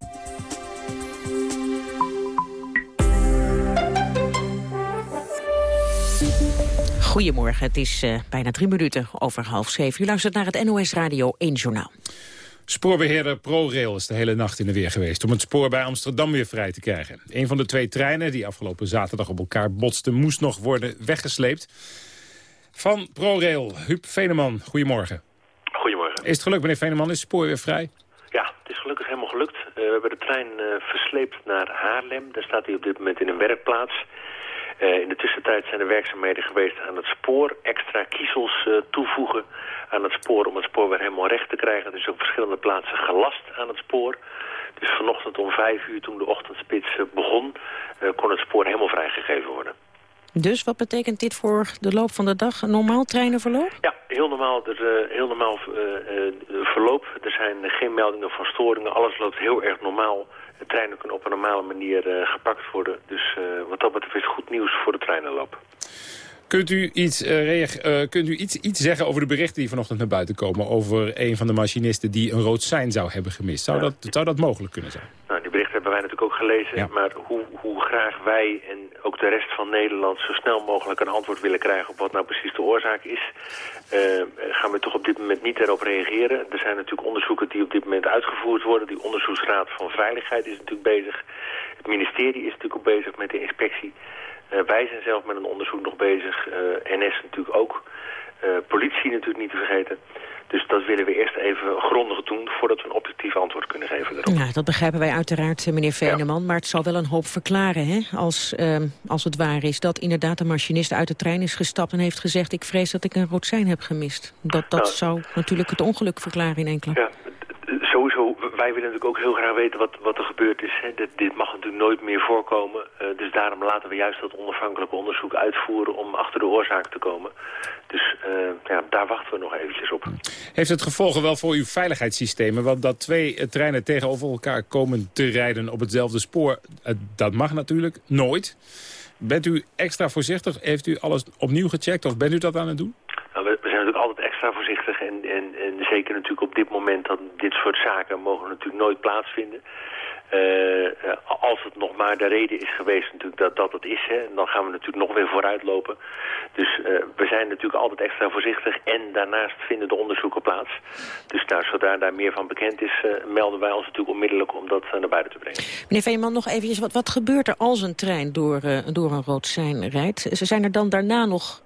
Goedemorgen, het is uh, bijna drie minuten over half zeven. U luistert naar het NOS Radio 1 Journaal. Spoorbeheerder ProRail is de hele nacht in de weer geweest... om het spoor bij Amsterdam weer vrij te krijgen. Een van de twee treinen die afgelopen zaterdag op elkaar botsten... moest nog worden weggesleept. Van ProRail, Huub Veneman, goedemorgen. Goedemorgen. Is het gelukt, meneer Veneman? Is het spoor weer vrij? Ja, het is gelukkig helemaal gelukt. Uh, we hebben de trein uh, versleept naar Haarlem. Daar staat hij op dit moment in een werkplaats. Uh, in de tussentijd zijn er werkzaamheden geweest aan het spoor. Extra kiezels toevoegen aan het spoor om het spoor weer helemaal recht te krijgen. Er is op verschillende plaatsen gelast aan het spoor. Dus vanochtend om vijf uur toen de ochtendspits begon... kon het spoor helemaal vrijgegeven worden. Dus wat betekent dit voor de loop van de dag? Een normaal treinenverloop? Ja, heel normaal, er, heel normaal verloop. Er zijn geen meldingen van storingen. Alles loopt heel erg normaal. Treinen kunnen op een normale manier gepakt worden. Dus wat dat betreft is goed nieuws voor de treinenloop. Kunt u, iets, kunt u iets, iets zeggen over de berichten die vanochtend naar buiten komen... over een van de machinisten die een rood sein zou hebben gemist? Zou, ja. dat, zou dat mogelijk kunnen zijn? Nou, die berichten hebben wij natuurlijk ook gelezen. Ja. Maar hoe, hoe graag wij en ook de rest van Nederland zo snel mogelijk een antwoord willen krijgen op wat nou precies de oorzaak is, uh, gaan we toch op dit moment niet erop reageren. Er zijn natuurlijk onderzoeken die op dit moment uitgevoerd worden. Die onderzoeksraad van veiligheid is natuurlijk bezig. Het ministerie is natuurlijk ook bezig met de inspectie. Uh, wij zijn zelf met een onderzoek nog bezig. Uh, NS natuurlijk ook. politie natuurlijk niet te vergeten. Dus dat willen we eerst even grondig doen voordat we een objectief antwoord kunnen geven erop. Ja, dat begrijpen wij uiteraard, eh, meneer Veneman. Maar het zal wel een hoop verklaren, hè, als, ehm, als het waar is... dat inderdaad de machinist uit de trein is gestapt en heeft gezegd... ik vrees dat ik een rood sein heb gemist. Dat, dat Nou. zou natuurlijk het ongeluk verklaren in klap. Ja, wij willen natuurlijk ook heel graag weten wat, wat er gebeurd is. Hè. Dit, dit mag natuurlijk nooit meer voorkomen. Eh, dus daarom laten we juist dat onafhankelijke onderzoek uitvoeren om achter de oorzaak te komen. Dus eh, ja, daar wachten we nog eventjes op. Heeft het gevolgen wel voor uw veiligheidssystemen? Want dat twee eh, treinen tegenover elkaar komen te rijden op hetzelfde spoor... dat mag natuurlijk nooit. Bent u extra voorzichtig? Heeft u alles opnieuw gecheckt of bent u dat aan het doen? Nou, we, we zijn natuurlijk altijd extra voorzichtig en, en, en zeker natuurlijk op dit moment dat dit soort zaken mogen natuurlijk nooit plaatsvinden. Eh, als het nog maar de reden is geweest natuurlijk dat dat het is, hè, dan gaan we natuurlijk nog weer vooruitlopen. Dus eh, we zijn natuurlijk altijd extra voorzichtig en daarnaast vinden de onderzoeken plaats. Dus zodra daar meer van bekend is, eh, melden wij ons natuurlijk onmiddellijk om dat naar buiten te brengen. Meneer Veneman, nog eventjes, wat, wat gebeurt er als een trein door, door een rood sein rijdt? Zijn er dan daarna nog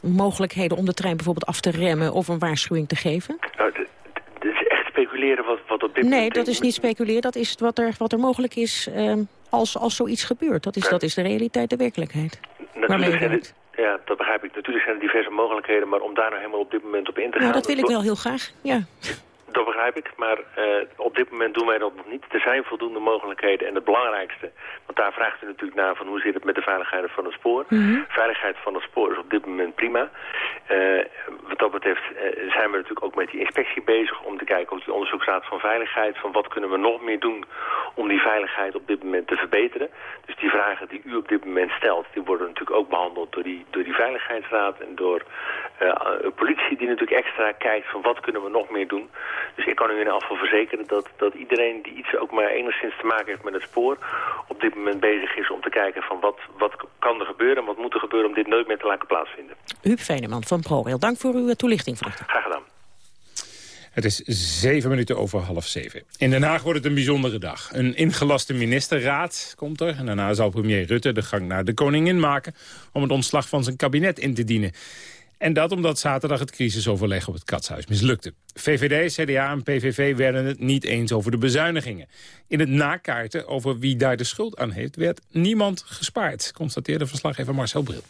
mogelijkheden om de trein bijvoorbeeld af te remmen... of een waarschuwing te geven? Nou, dit is echt speculeren wat, wat op dit Nee, moment... dat is niet speculeren. Dat is wat er, wat er mogelijk is ehm, als, als zoiets gebeurt. Dat is, dat is de realiteit, de werkelijkheid. Natuurlijk zijn er, ja, dat begrijp ik. Natuurlijk zijn er diverse mogelijkheden, maar om daar nou helemaal op dit moment op in te gaan... Nou, dat wil ik wel heel graag, ja. Dat begrijp ik, maar eh, op dit moment doen wij dat nog niet. Er zijn voldoende mogelijkheden en het belangrijkste, want daar vraagt u natuurlijk naar van hoe zit het met de veiligheid van het spoor. Mhm. Veiligheid van het spoor is op dit moment prima. Eh, wat dat betreft eh, zijn we natuurlijk ook met die inspectie bezig om te kijken of die onderzoeksraad van veiligheid, van wat kunnen we nog meer doen om die veiligheid op dit moment te verbeteren. Dus die vragen die u op dit moment stelt, die worden natuurlijk ook behandeld door die, door die veiligheidsraad en door politie die natuurlijk extra kijkt van wat kunnen we nog meer doen. Dus ik kan u in elk geval verzekeren dat, dat iedereen die iets ook maar enigszins te maken heeft met het spoor... op dit moment bezig is om te kijken van wat, wat kan er gebeuren... en wat moet er gebeuren om dit nooit meer te laten plaatsvinden. Huub Veneman van ProRail, dank voor uw eh, toelichting vanochtend. Graag gedaan. Het is zeven minuten over half zeven. In Den Haag wordt het een bijzondere dag. Een ingelaste ministerraad komt er. En daarna zal premier Rutte de gang naar de koningin maken... om het ontslag van zijn kabinet in te dienen. En dat omdat zaterdag het crisisoverleg op het Katshuis mislukte. VVD, CDA en PVV werden het niet eens over de bezuinigingen. In het nakaarten over wie daar de schuld aan heeft... werd niemand gespaard, constateerde verslaggever Marcel Bril.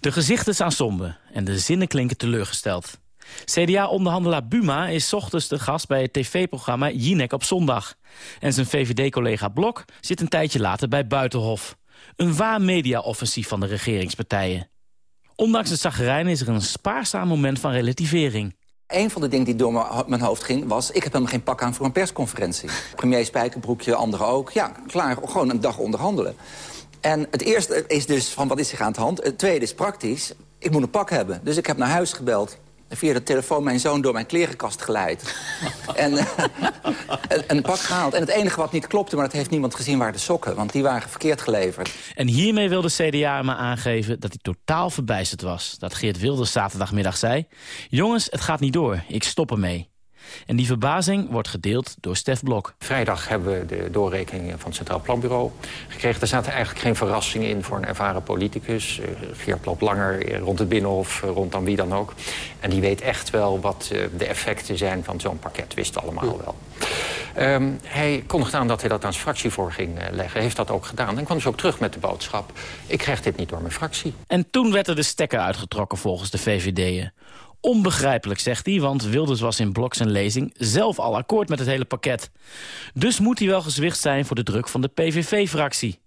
De gezichten staan somber en de zinnen klinken teleurgesteld. CDA-onderhandelaar Buma is ochtends de gast bij het tv-programma Jinek op zondag. En zijn VVD-collega Blok zit een tijdje later bij Buitenhof. Een waar media-offensief van de regeringspartijen. Ondanks het zagrijn is er een spaarzaam moment van relativering. Een van de dingen die door mijn- hoofd ging was... ik heb helemaal geen pak aan voor een persconferentie. Premier Spijkerbroekje, anderen ook. Ja, klaar, gewoon een dag onderhandelen. En het eerste is dus van wat is zich aan de hand. Het tweede is praktisch. Ik moet een pak hebben. Dus ik heb naar huis gebeld. En via de telefoon mijn zoon door mijn klerenkast geleid. en eh, een- een pak gehaald. En het enige wat niet klopte, maar dat heeft niemand gezien... waren de sokken, want die waren verkeerd geleverd. En hiermee wil de CDA maar aangeven dat hij totaal verbijsterd was. Dat Geert Wilders zaterdagmiddag zei... Jongens, het gaat niet door, ik stop ermee. En die verbazing wordt gedeeld door Stef Blok. Vrijdag hebben we de doorrekeningen van het Centraal Planbureau gekregen. Er zaten eigenlijk geen verrassingen in voor een ervaren politicus. Eh, Geert langer eh, rond het Binnenhof, eh, rond dan wie dan ook. En die weet echt wel wat de effecten zijn van zo'n pakket. Wist allemaal wel. Ehm, hij kondigde aan dat hij dat aan zijn fractie voor ging leggen. Heeft dat ook gedaan. En kwam dus ook terug met de boodschap... ik krijg dit niet door mijn fractie. En toen werd er de stekker uitgetrokken volgens de VVD'en. Onbegrijpelijk, zegt hij, want Wilders was in Blok zijn lezing zelf al akkoord met het hele pakket. Dus moet hij wel gezwicht zijn voor de druk van de PVV-fractie.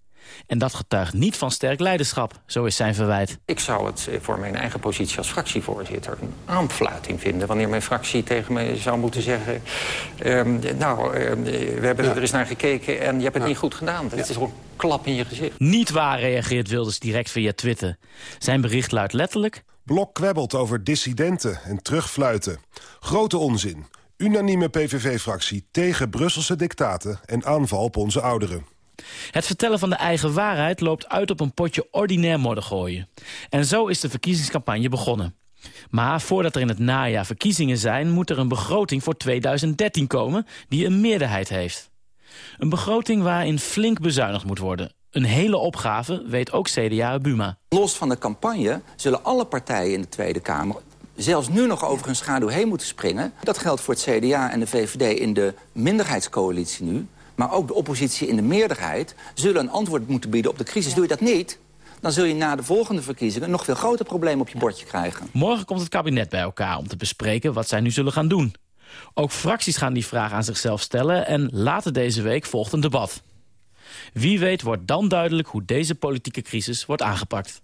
En dat getuigt niet van sterk leiderschap, zo is zijn verwijt. Ik zou het eh, voor mijn eigen positie als fractievoorzitter een aanfluiting vinden... wanneer mijn fractie tegen me zou moeten zeggen... ehm, nou, ehm, we hebben er eens naar gekeken en je hebt het niet goed gedaan. Dat is ook een klap in je gezicht. Niet waar, reageert Wilders direct via Twitter. Zijn bericht luidt letterlijk... Blok kwebbelt over dissidenten en terugfluiten. Grote onzin. Unanieme PVV-fractie tegen Brusselse dictaten en aanval op onze ouderen. Het vertellen van de eigen waarheid loopt uit op een potje ordinair moddergooien. En zo is de verkiezingscampagne begonnen. Maar voordat er in het najaar verkiezingen zijn... moet er een begroting voor 2013 komen die een meerderheid heeft. Een begroting waarin flink bezuinigd moet worden. Een hele opgave, weet ook CDA Buma. Los van de campagne zullen alle partijen in de Tweede Kamer zelfs nu nog over hun schaduw heen moeten springen. Dat geldt voor het CDA en de VVD in de minderheidscoalitie nu. Maar ook de oppositie in de meerderheid zullen een antwoord moeten bieden op de crisis. Doe je dat niet, dan zul je na de volgende verkiezingen... nog veel groter problemen op je bordje krijgen. Morgen komt het kabinet bij elkaar om te bespreken wat zij nu zullen gaan doen. Ook fracties gaan die vraag aan zichzelf stellen... en later deze week volgt een debat. Wie weet wordt dan duidelijk hoe deze politieke crisis wordt aangepakt.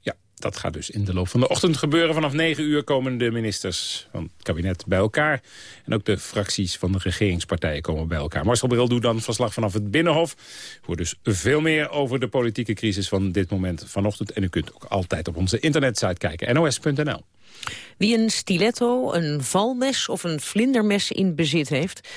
Ja, dat gaat dus in de loop van de ochtend gebeuren. Vanaf 9 uur komen de ministers van het kabinet bij elkaar. En ook de fracties van de regeringspartijen komen bij elkaar. Marcel Bril doet dan verslag vanaf het Binnenhof. Voor dus veel meer over de politieke crisis van dit moment vanochtend. En u kunt ook altijd op onze internetsite kijken, nos.nl. Wie een stiletto, een valmes of een vlindermes in bezit heeft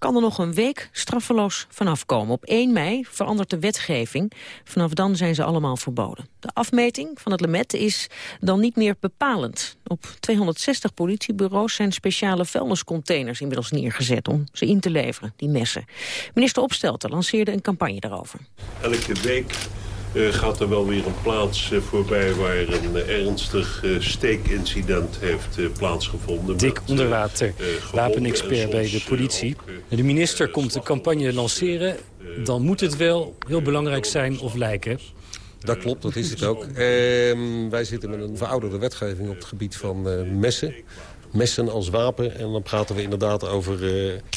kan er nog een week straffeloos vanaf komen. Op 1 mei verandert de wetgeving. Vanaf dan zijn ze allemaal verboden. De afmeting van het lemet is dan niet meer bepalend. Op 260 politiebureaus zijn speciale vuilniscontainers inmiddels neergezet... om ze in te leveren, die messen. Minister Opstelten lanceerde een campagne daarover. Elke week gaat er wel weer een plaats uh, voorbij waar een uh, ernstig steekincident heeft plaatsgevonden. Dick Onderwater, wapenexpert bij de politie. de minister komt de campagne lanceren. Dan moet het wel heel belangrijk zijn of lijken. Dat klopt, dat is het ook. wij zitten met een verouderde wetgeving op het gebied van messen. Messen als wapen. En dan praten we inderdaad over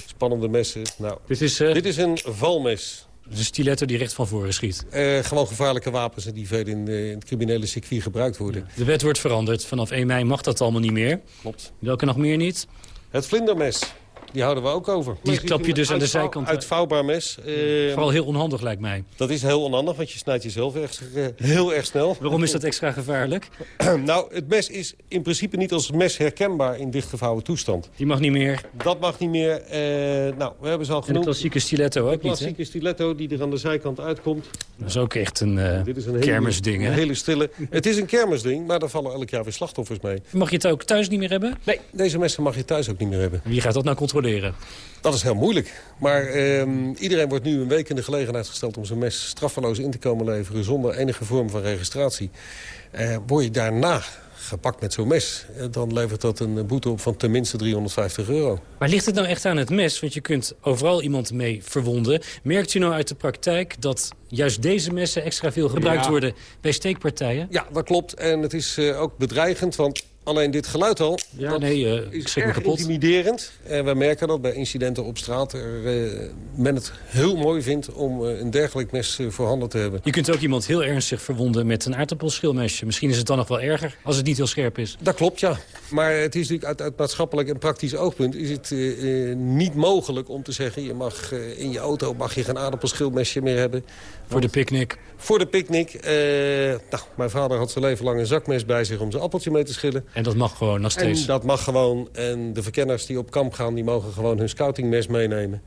spannende messen. Nou, dit, is, dit is een valmes. De stiletto die recht van voren schiet? Uh, gewoon gevaarlijke wapens die veel in, uh, in, het criminele circuit gebruikt worden. De wet wordt veranderd. Vanaf 1 mei mag dat allemaal niet meer. Klopt. Welke nog meer niet? Het vlindermes. Die houden we ook over. Die klap je dus aan de zijkant. Uitvouwbaar mes. Uh, Vooral heel onhandig lijkt mij. Dat is heel onhandig, want je snijdt jezelf erg, uh, heel erg snel. Waarom is dat extra gevaarlijk? nou, het mes is in principe niet als mes herkenbaar in dichtgevouwen toestand. Die mag niet meer? Dat mag niet meer. Uh, nou, we hebben ze al genoemd. En de klassieke stiletto ook niet, De klassieke niet, stiletto die er aan de zijkant uitkomt. Dat is ook echt een, Dit is een kermisding, hele? Een hele stille. het is een kermisding, maar daar vallen elk jaar weer slachtoffers mee. Mag je het ook thuis niet meer hebben? Nee, deze messen mag je thuis ook niet meer hebben. Wie gaat dat nou controleren? Dat is heel moeilijk. Maar eh, iedereen wordt nu een week in de gelegenheid gesteld... om zijn mes straffeloos in te komen leveren zonder enige vorm van registratie. Uh, word je daarna gepakt met zo'n mes... dan levert dat een boete op van tenminste 350 euro. Maar ligt het nou echt aan het mes? Want je kunt overal iemand mee verwonden. Merkt u nou uit de praktijk dat juist deze messen extra veel gebruikt ja. worden... bij steekpartijen? Ja, dat klopt. En het is uh, ook bedreigend, want Alleen dit geluid al, ja, dat nee, uh, is erg kapot. intimiderend. En we merken dat bij incidenten op straat er, uh, men het heel mooi vindt om uh, een dergelijk mes voorhanden te hebben. Je kunt ook iemand heel ernstig verwonden met een aardappelschilmesje. Misschien is het dan nog wel erger als het niet heel scherp is. Dat klopt, ja. Maar het is natuurlijk uit, uit maatschappelijk en praktisch oogpunt is het niet mogelijk om te zeggen... je mag in je auto mag je geen aardappelschilmesje meer hebben. Voor de picknick? Voor de picknick. nou, mijn vader had zijn leven lang een zakmes bij zich om zijn appeltje mee te schillen. En dat mag gewoon nog steeds? En dat mag gewoon. En de verkenners die op kamp gaan, die mogen gewoon hun scoutingmes meenemen.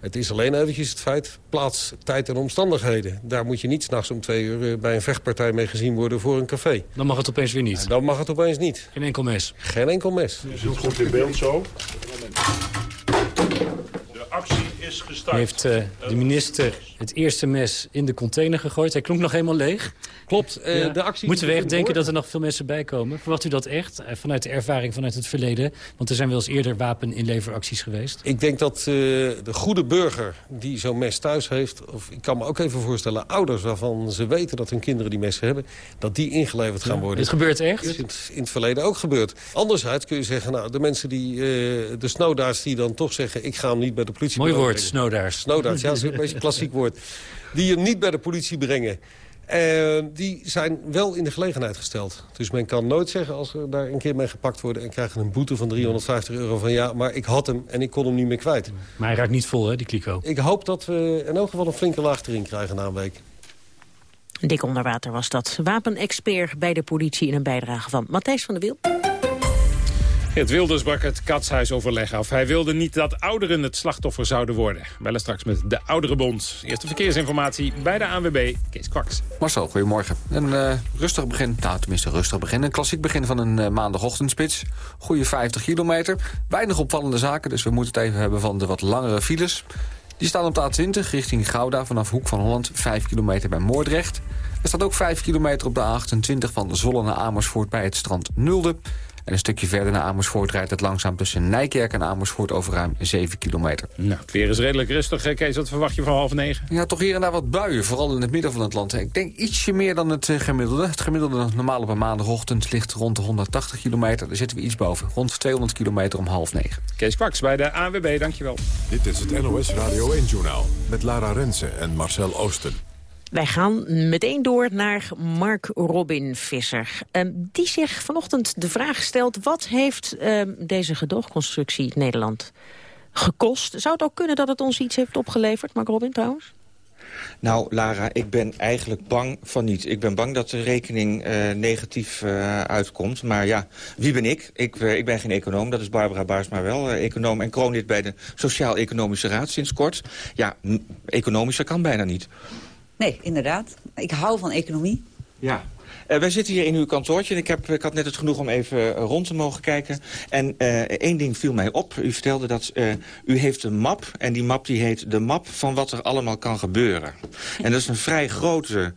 Het is alleen eventjes het feit, plaats, tijd en omstandigheden. Daar moet je niet s'nachts om twee uur bij een vechtpartij mee gezien worden voor een café. Dan mag het opeens weer niet? En dan mag het opeens niet. Geen enkel mes? Geen enkel mes. Je zit goed in beeld zo. De actie is. Heeft uh, de minister het eerste mes in de container gegooid? Hij klonk nog helemaal leeg. Klopt. Uh, ja. de actie Moeten we echt denken dat er nog veel mensen bij komen? Verwacht u dat echt? Uh, vanuit de ervaring vanuit het verleden? Want er zijn wel eens eerder wapeninleveracties geweest. Ik denk dat uh, de goede burger die zo'n mes thuis heeft... of ik kan me ook even voorstellen, ouders waarvan ze weten dat hun kinderen die messen hebben... dat die ingeleverd gaan ja, worden. Het gebeurt echt? Is in het verleden ook gebeurd. Anderzijds kun je zeggen, nou, de mensen die, de snowdaars die dan toch zeggen... ik ga hem niet bij de politie Mooi woord, snowdaars. Snowdaars, ja, dat is een beetje een klassiek woord. Die hem niet bij de politie brengen. Uh, die zijn wel in de gelegenheid gesteld. Dus men kan nooit zeggen als ze daar een keer mee gepakt worden... en krijgen een boete van 350 euro van ja, maar ik had hem en ik kon hem niet meer kwijt. Maar hij raakt niet vol, hè, die kliko? Ik hoop dat we in elk geval een flinke laag erin krijgen na een week. Dik onderwater was dat. Wapenexpert bij de politie in een bijdrage van Matthijs van der Wiel. Het Wilders brak het katshuisoverleg af. Hij wilde niet dat ouderen het slachtoffer zouden worden. Bellen straks met de Ouderenbond. Eerste verkeersinformatie bij de ANWB, Kees Kwaks. Marcel, goedemorgen. Een uh, rustig begin, nou tenminste rustig begin. Een klassiek begin van een uh, maandagochtendspits. Goede 50 kilometer. Weinig opvallende zaken, dus we moeten het even hebben van de wat langere files. Die staan op de A20 richting Gouda vanaf Hoek van Holland. 5 kilometer bij Moordrecht. Er staat ook 5 kilometer op de A28 van Zwolle naar Amersfoort bij het strand Nulde. En een stukje verder naar Amersfoort rijdt het langzaam tussen Nijkerk en Amersfoort over ruim 7 kilometer. Nou, het weer is redelijk rustig. Kees, wat verwacht je van half negen? Ja, toch hier en daar wat buien, vooral in het midden van het land. Ik denk ietsje meer dan het gemiddelde. Het gemiddelde normaal op een maandagochtend ligt rond de 180 kilometer. Daar zitten we iets boven, rond 200 kilometer om half negen. Kees Kwaks bij de ANWB, dankjewel. Dit is het NOS Radio 1-journaal met Lara Rensen en Marcel Oosten. Wij gaan meteen door naar Mark Robin Visser. Uh, die zich vanochtend de vraag stelt... wat heeft uh, deze gedoogconstructie Nederland gekost? Zou het ook kunnen dat het ons iets heeft opgeleverd, Mark Robin trouwens? Nou, Lara, ik ben eigenlijk bang van niet. Ik ben bang dat de rekening uh, negatief uh, uitkomt. Maar ja, wie ben ik? Ik, uh, ik ben geen econoom, dat is Barbara Baarsma wel. econoom en kroonlid bij de Sociaal-Economische Raad sinds kort. Ja, economischer kan bijna niet. Nee, inderdaad. Ik hou van economie. Ja. Uh, wij zitten hier in uw kantoortje. Ik, heb, ik had net het genoeg om even rond te mogen kijken. En uh, één ding viel mij op. U vertelde dat u heeft een map. En die map die heet de map van wat er allemaal kan gebeuren. En dat is een vrij grote,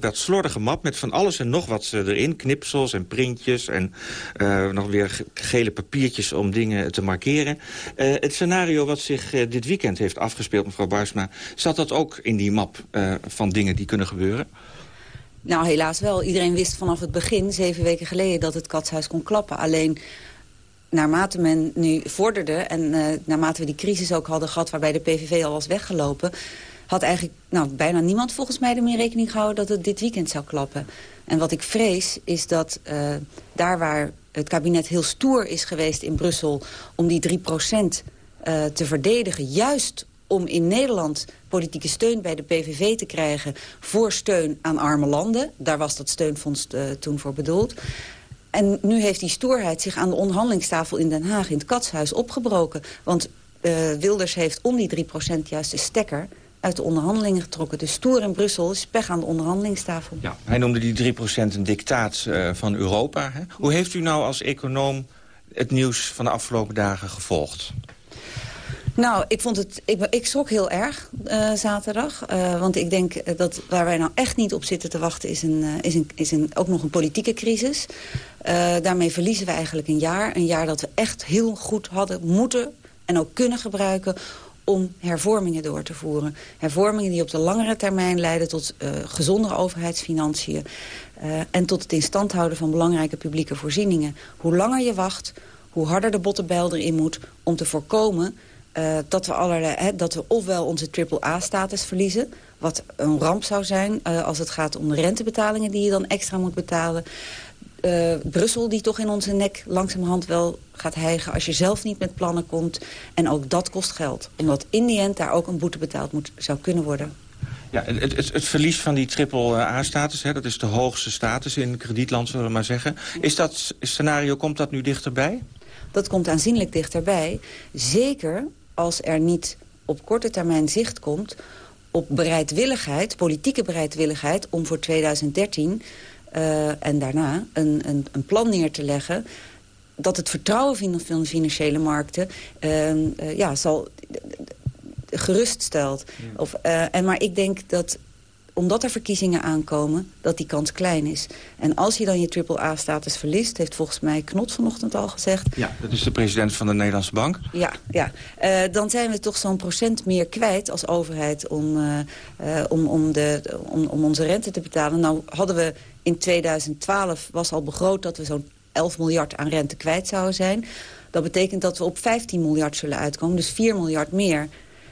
wat slordige map... met van alles en nog wat erin. Knipsels en printjes en nog weer gele papiertjes om dingen te markeren. het scenario wat zich dit weekend heeft afgespeeld, mevrouw Barsma... zat dat ook in die map van dingen die kunnen gebeuren? Nou, helaas wel. Iedereen wist vanaf het begin, zeven weken geleden, dat het katshuis kon klappen. Alleen, naarmate men nu vorderde en uh, naarmate we die crisis ook hadden gehad... waarbij de PVV al was weggelopen... had eigenlijk nou, bijna niemand volgens mij ermee rekening gehouden... dat het dit weekend zou klappen. En wat ik vrees is dat uh, daar waar het kabinet heel stoer is geweest in Brussel... om die 3 procent uh, te verdedigen, juist om in Nederland politieke steun bij de PVV te krijgen... voor steun aan arme landen. Daar was dat steunfonds uh, toen voor bedoeld. En nu heeft die stoerheid zich aan de onderhandelingstafel in Den Haag... in het Katshuis opgebroken. Want uh, Wilders heeft om die 3% juist de stekker uit de onderhandelingen getrokken. Dus stoer in Brussel is pech aan de onderhandelingstafel. Ja, hij noemde die 3% een dictaat uh, van Europa. Hè? Hoe heeft u nou als econoom het nieuws van de afgelopen dagen gevolgd? Nou, ik, vond het, ik, ik schrok heel erg uh, zaterdag. Uh, want ik denk dat waar wij nou echt niet op zitten te wachten... is, een, is, een, is een, ook nog een politieke crisis. daarmee verliezen we eigenlijk een jaar. Een jaar dat we echt heel goed hadden moeten en ook kunnen gebruiken om hervormingen door te voeren. Hervormingen die op de langere termijn leiden tot gezondere overheidsfinanciën... en tot het in stand houden van belangrijke publieke voorzieningen. Hoe langer je wacht, hoe harder de bottenbel erin moet... om te voorkomen uh, dat, we allerlei, dat we ofwel onze triple-A-status verliezen... wat een ramp zou zijn uh, als het gaat om de rentebetalingen... die je dan extra moet betalen. Uh, Brussel die toch in onze nek langzamerhand wel gaat hijgen... als je zelf niet met plannen komt. En ook dat kost geld. Omdat in die end daar ook een boete betaald moet, zou kunnen worden. Ja, het, het, het verlies van die triple-A-status, dat is de hoogste status in kredietland, zullen we maar zeggen. Is dat scenario, komt dat nu dichterbij? Dat komt aanzienlijk dichterbij. Zeker als er niet op korte termijn zicht komt op bereidwilligheid, politieke bereidwilligheid... om voor 2013 uh, en daarna een, een, een, plan neer te leggen... dat het vertrouwen van de financiële markten uh, uh, ja, zal geruststelt. Ja. Of, uh, en maar ik denk dat omdat er verkiezingen aankomen, dat die kans klein is. En als je dan je triple-A-status verliest... heeft volgens mij Knot vanochtend al gezegd... Ja, dat is de president van de Nederlandse Bank. Ja, ja. Uh, dan zijn we toch zo'n procent meer kwijt als overheid... Om, uh, uh, om, om, de, om, om onze rente te betalen. Nou hadden we in 2012 was al begroot dat we zo'n 11 miljard aan rente kwijt zouden zijn. Dat betekent dat we op 15 miljard zullen uitkomen, dus 4 miljard meer...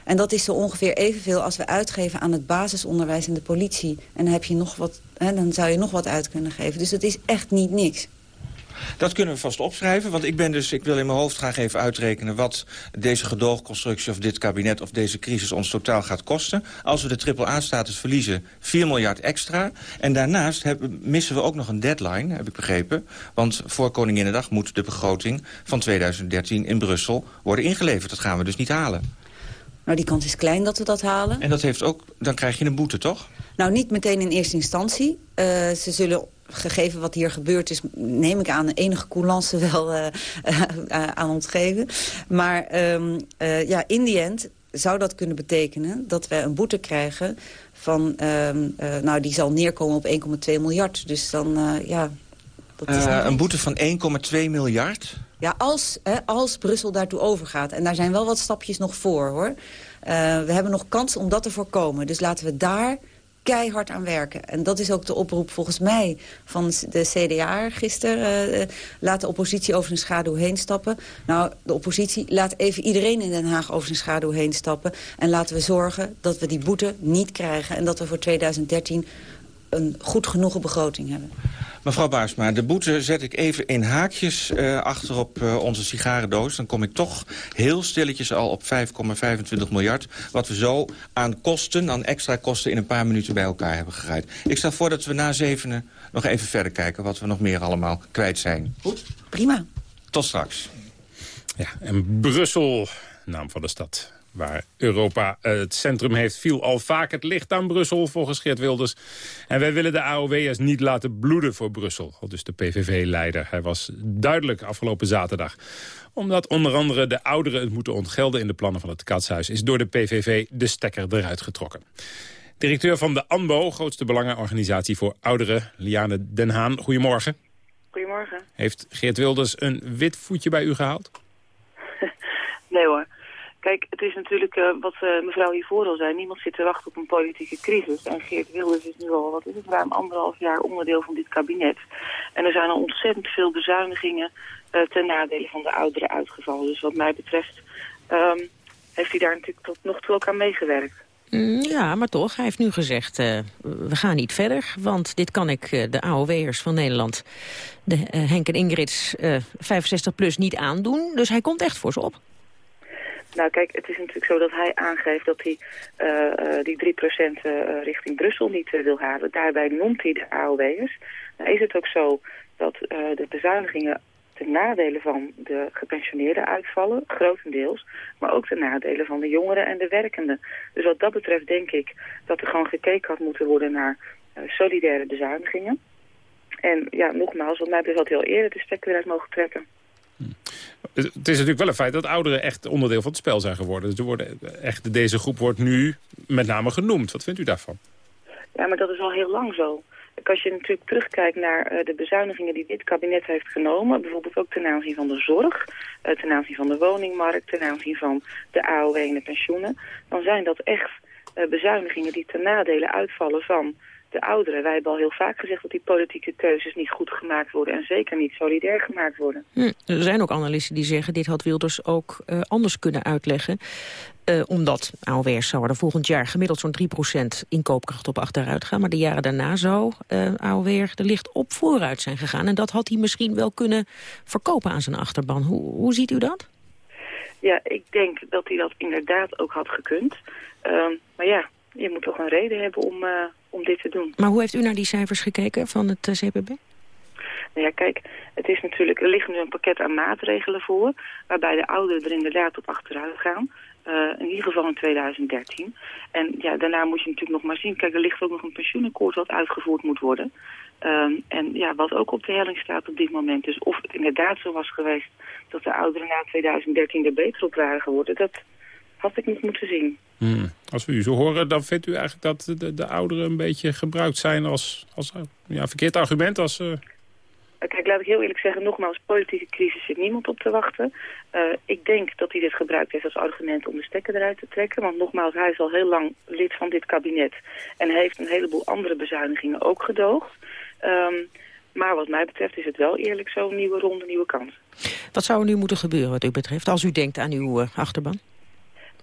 En dat is zo ongeveer evenveel als we uitgeven aan het basisonderwijs en de politie. En dan, heb je nog wat, hè, dan zou je nog wat uit kunnen geven. Dus dat is echt niet niks. Dat kunnen we vast opschrijven, want ik ben dus, ik wil in mijn hoofd graag even uitrekenen wat deze gedoogconstructie of dit kabinet of deze crisis ons totaal gaat kosten. Als we de triple-A-status verliezen, 4 miljard extra. En daarnaast missen we ook nog een deadline, heb ik begrepen. Want voor Koninginnedag moet de begroting van 2013 in Brussel worden ingeleverd. Dat gaan we dus niet halen. Nou, die kans is klein dat we dat halen. En dat heeft ook, dan krijg je een boete, toch? Nou, niet meteen in eerste instantie. Uh, ze zullen, gegeven wat hier gebeurd is... neem ik aan enige coulance wel uh, uh, aan ons geven. Maar um, ja, in die end zou dat kunnen betekenen dat we een boete krijgen... van, um, nou, die zal neerkomen op 1,2 miljard. Dus dan, ja, Dat is Eh, een boete van 1,2 miljard? Ja, als, hè, als Brussel daartoe overgaat. En daar zijn wel wat stapjes nog voor, hoor. Eh, we hebben nog kans om dat te voorkomen. Dus laten we daar keihard aan werken. En dat is ook de oproep volgens mij van de CDA gisteren. eh, laat de oppositie over zijn schaduw heen stappen. Nou, de oppositie laat even iedereen in Den Haag over zijn schaduw heen stappen. En laten we zorgen dat we die boete niet krijgen. En dat we voor 2013 een goed genoegen begroting hebben. Mevrouw Baarsma, de boete zet ik even in haakjes eh, achter op eh, onze sigarendoos. Dan kom ik toch heel stilletjes al op 5,25 miljard... wat we zo aan kosten, aan extra kosten... in een paar minuten bij elkaar hebben geraaid. Ik stel voor dat we na zevenen nog even verder kijken... wat we nog meer allemaal kwijt zijn. Goed? Prima. Tot straks. Ja, en Brussel, naam van de stad waar Europa eh, het centrum heeft... viel al vaak het licht aan Brussel, volgens Geert Wilders. En wij willen de AOW'ers niet laten bloeden voor Brussel. Al dus de PVV-leider. Hij was duidelijk afgelopen zaterdag. Omdat onder andere de ouderen het moeten ontgelden... in de plannen van het Katshuis... is door de PVV de stekker eruit getrokken. Directeur van de ANBO, grootste belangenorganisatie voor ouderen... Liane Den Haan, goedemorgen. Goedemorgen. Heeft Geert Wilders een wit voetje bij u gehaald? Nee hoor. Kijk, het is natuurlijk eh, wat eh, mevrouw hiervoor al zei. Niemand zit te wachten op een politieke crisis. En Geert Wilders is nu al, wat is het, ruim anderhalf jaar onderdeel van dit kabinet. En er zijn al ontzettend veel bezuinigingen eh, ten nadele van de ouderen uitgevallen. Dus wat mij betreft ehm, heeft hij daar natuurlijk tot nog toe ook aan meegewerkt. Mm, Ja, maar toch, hij heeft nu gezegd, we gaan niet verder. Want dit kan ik eh, de AOW'ers van Nederland, de Henk en Ingrid's eh, 65 plus niet aandoen. Dus hij komt echt voor ze op. Nou kijk, het is natuurlijk zo dat hij aangeeft dat hij eh, eh, die 3% eh, richting Brussel niet wil halen. Daarbij noemt hij de AOW'ers. Nou is het ook zo dat de bezuinigingen ten nadele van de gepensioneerden uitvallen, grotendeels. Maar ook ten nadele van de jongeren en de werkenden. Dus wat dat betreft denk ik dat er gewoon gekeken had moeten worden naar solidaire bezuinigingen. En ja, nogmaals, wat mij betreft had al eerder de stekker eruit mogen trekken. Het is natuurlijk wel een feit dat ouderen echt onderdeel van het spel zijn geworden. Dus worden, echt, deze groep wordt nu met name genoemd. Wat vindt u daarvan? Ja, maar dat is al heel lang zo. Als je natuurlijk terugkijkt naar eh, de bezuinigingen die dit kabinet heeft genomen... bijvoorbeeld ook ten aanzien van de zorg, eh, ten aanzien van de woningmarkt... ten aanzien van de AOW en de pensioenen... dan zijn dat echt eh, bezuinigingen die ten nadele uitvallen van de ouderen. Wij hebben al heel vaak gezegd dat die politieke keuzes niet goed gemaakt worden... en zeker niet solidair gemaakt worden. Hm, Er zijn ook analisten die zeggen, dit had Wilders ook eh, anders kunnen uitleggen. Eh, omdat AOW'ers zouden er volgend jaar gemiddeld zo'n 3% inkoopkracht op achteruit gaan. Maar de jaren daarna zou eh AOW'er er licht op vooruit zijn gegaan. En dat had hij misschien wel kunnen verkopen aan zijn achterban. Hoe, hoe ziet u dat? Ja, ik denk dat hij dat inderdaad ook had gekund. Ehm, maar ja, je moet toch een reden hebben om, eh, om dit te doen. Maar hoe heeft u naar die cijfers gekeken van het eh, CPB? Nou ja, kijk, het is natuurlijk, er ligt nu een pakket aan maatregelen voor... waarbij de ouderen er inderdaad op achteruit gaan. Eh, in ieder geval in 2013. En ja, daarna moet je natuurlijk nog maar zien. Kijk, er ligt ook nog een pensioenakkoord wat uitgevoerd moet worden. Ehm, en ja, wat ook op de helling staat op dit moment. Dus of het inderdaad zo was geweest dat de ouderen na 2013 er beter op waren geworden... dat had ik niet moeten zien. Hmm. Als we u zo horen, dan vindt u eigenlijk dat de, de ouderen een beetje gebruikt zijn als, als ja, verkeerd argument. Als, eh, Eh, Kijk, laat ik heel eerlijk zeggen, nogmaals, politieke crisis zit niemand op te wachten. Eh, ik denk dat hij dit gebruikt heeft als argument om de stekker eruit te trekken. Want nogmaals, hij is al heel lang lid van dit kabinet. En heeft een heleboel andere bezuinigingen ook gedoogd. Ehm, maar wat mij betreft is het wel eerlijk zo, nieuwe ronde, nieuwe kans. Wat zou er nu moeten gebeuren wat u betreft, als u denkt aan uw eh, achterban?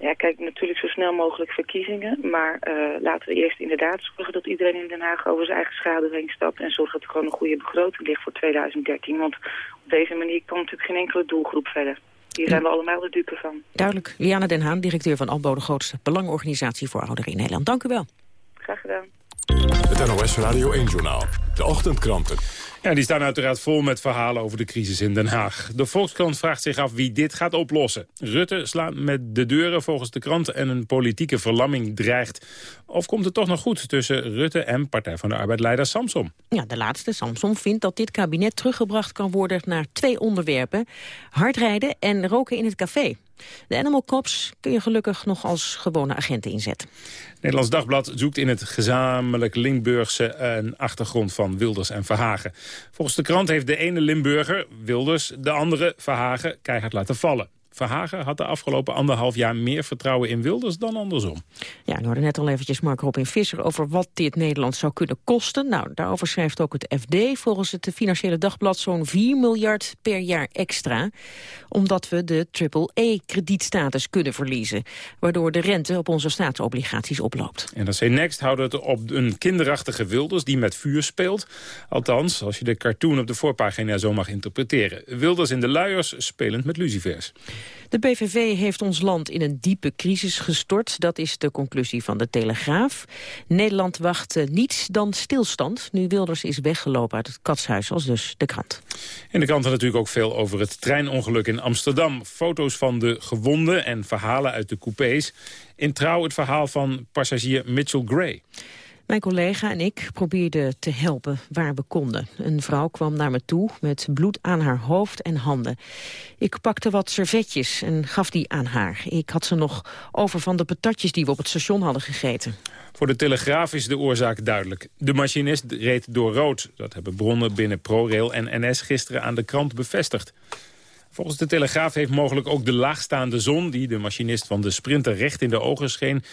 Ja, kijk, natuurlijk zo snel mogelijk verkiezingen. Maar eh, laten we eerst inderdaad zorgen dat iedereen in Den Haag over zijn eigen schaduw heen stapt. En zorgen dat er gewoon een goede begroting ligt voor 2013. Want op deze manier kan natuurlijk geen enkele doelgroep verder. Hier zijn we allemaal de dupe van. Duidelijk. Liana Den Haan, directeur van ALBO, de grootste belangenorganisatie voor ouderen in Nederland. Dank u wel. Graag gedaan. Het NOS Radio 1-journaal. De ochtendkranten. Ja, die staan uiteraard vol met verhalen over de crisis in Den Haag. De Volkskrant vraagt zich af wie dit gaat oplossen. Rutte slaat met de deuren volgens de krant en een politieke verlamming dreigt. Of komt het toch nog goed tussen Rutte en Partij van de Arbeid-leider Samsom? Ja, de laatste, Samson, vindt dat dit kabinet teruggebracht kan worden naar twee onderwerpen. Hardrijden en roken in het café. De Animal Cops kun je gelukkig nog als gewone agenten inzetten. Nederlands Dagblad zoekt in het gezamenlijk Limburgse een achtergrond van Wilders en Verhagen. Volgens de krant heeft de ene Limburger, Wilders, de andere, Verhagen, keihard laten vallen. Verhagen had de afgelopen anderhalf jaar meer vertrouwen in Wilders dan andersom. Ja, we hoorden net al eventjes Mark Robin Visser over wat dit Nederland zou kunnen kosten. Nou, daarover schrijft ook het FD. Volgens het Financiële Dagblad zo'n 4 miljard per jaar extra. Omdat we de triple-E-kredietstatus kunnen verliezen. Waardoor de rente op onze staatsobligaties oploopt. En NRC Next houdt het op een kinderachtige Wilders die met vuur speelt. Althans, als je de cartoon op de voorpagina zo mag interpreteren. Wilders in de luiers spelend met lucifers. De PVV heeft ons land in een diepe crisis gestort. Dat is de conclusie van de Telegraaf. Nederland wacht eh, niets dan stilstand. Nu Wilders is weggelopen uit het katshuis, als dus de krant. In de krant natuurlijk ook veel over het treinongeluk in Amsterdam. Foto's van de gewonden en verhalen uit de coupés. In trouw het verhaal van passagier Mitchell Gray. Mijn collega en ik probeerden te helpen waar we konden. Een vrouw kwam naar me toe met bloed aan haar hoofd en handen. Ik pakte wat servetjes en gaf die aan haar. Ik had ze nog over van de patatjes die we op het station hadden gegeten. Voor de Telegraaf is de oorzaak duidelijk. De machinist reed door rood. Dat hebben bronnen binnen ProRail en NS gisteren aan de krant bevestigd. Volgens de Telegraaf heeft mogelijk ook de laagstaande zon... die de machinist van de sprinter recht in de ogen scheen,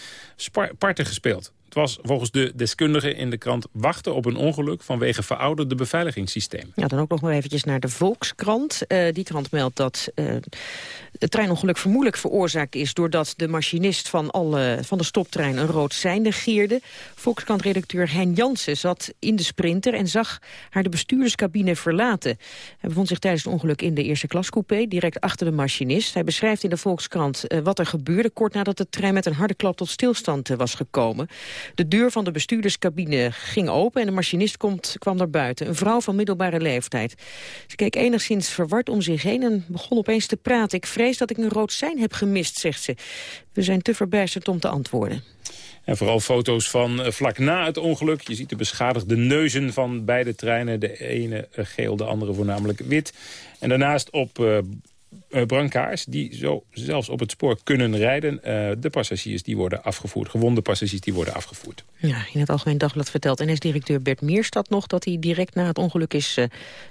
parten gespeeld. Het was volgens de deskundigen in de krant wachten op een ongeluk vanwege verouderde beveiligingssystemen. Ja, dan ook nog maar eventjes naar de Volkskrant. Uh, die krant meldt dat uh, het treinongeluk vermoedelijk veroorzaakt is... doordat de machinist van, alle, van de stoptrein een rood sein negeerde. Volkskrant-redacteur Hein Jansen zat in de sprinter... en zag haar de bestuurderscabine verlaten. Hij bevond zich tijdens het ongeluk in de eerste klascoupé... direct achter de machinist. Hij beschrijft in de Volkskrant uh, wat er gebeurde... kort nadat de trein met een harde klap tot stilstand was gekomen. De deur van de bestuurderscabine ging open en de machinist komt, kwam naar buiten. Een vrouw van middelbare leeftijd. Ze keek enigszins verward om zich heen en begon opeens te praten. Ik vrees dat ik een rood sein heb gemist, zegt ze. We zijn te verbijsterd om te antwoorden. En vooral foto's van uh, vlak na het ongeluk. Je ziet de beschadigde neuzen van beide treinen. De ene uh, geel, de andere voornamelijk wit. En daarnaast op uh, die zo zelfs op het spoor kunnen rijden. Uh, de passagiers die worden afgevoerd, gewonde passagiers die worden afgevoerd. Ja, in het Algemeen Dagblad vertelt NS-directeur Bert Meerstad nog... dat hij direct na het ongeluk is uh,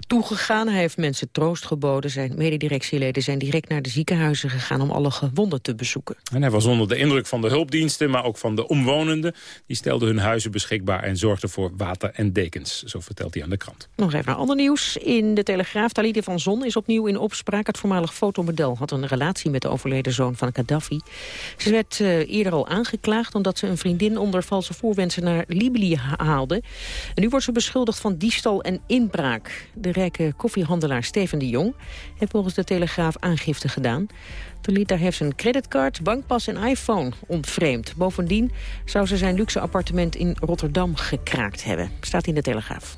toegegaan. Hij heeft mensen troost geboden. Zijn mededirectieleden zijn direct naar de ziekenhuizen gegaan... om alle gewonden te bezoeken. En hij was onder de indruk van de hulpdiensten, maar ook van de omwonenden. Die stelden hun huizen beschikbaar en zorgden voor water en dekens. Zo vertelt hij aan de krant. Nog even naar ander nieuws. In de Telegraaf, Talide van Zon is opnieuw in opspraak. Het voormalig fotomodel had een relatie met de overleden zoon van Gaddafi. Ze werd uh, eerder al aangeklaagd omdat ze een vriendin onder valse voorwensen naar Libië haalde. En nu wordt ze beschuldigd van diefstal en inbraak. De rijke koffiehandelaar Steven de Jong heeft volgens de Telegraaf aangifte gedaan. Talita heeft zijn creditcard, bankpas en iPhone ontvreemd. Bovendien zou ze zijn luxe appartement in Rotterdam gekraakt hebben. Staat in de Telegraaf.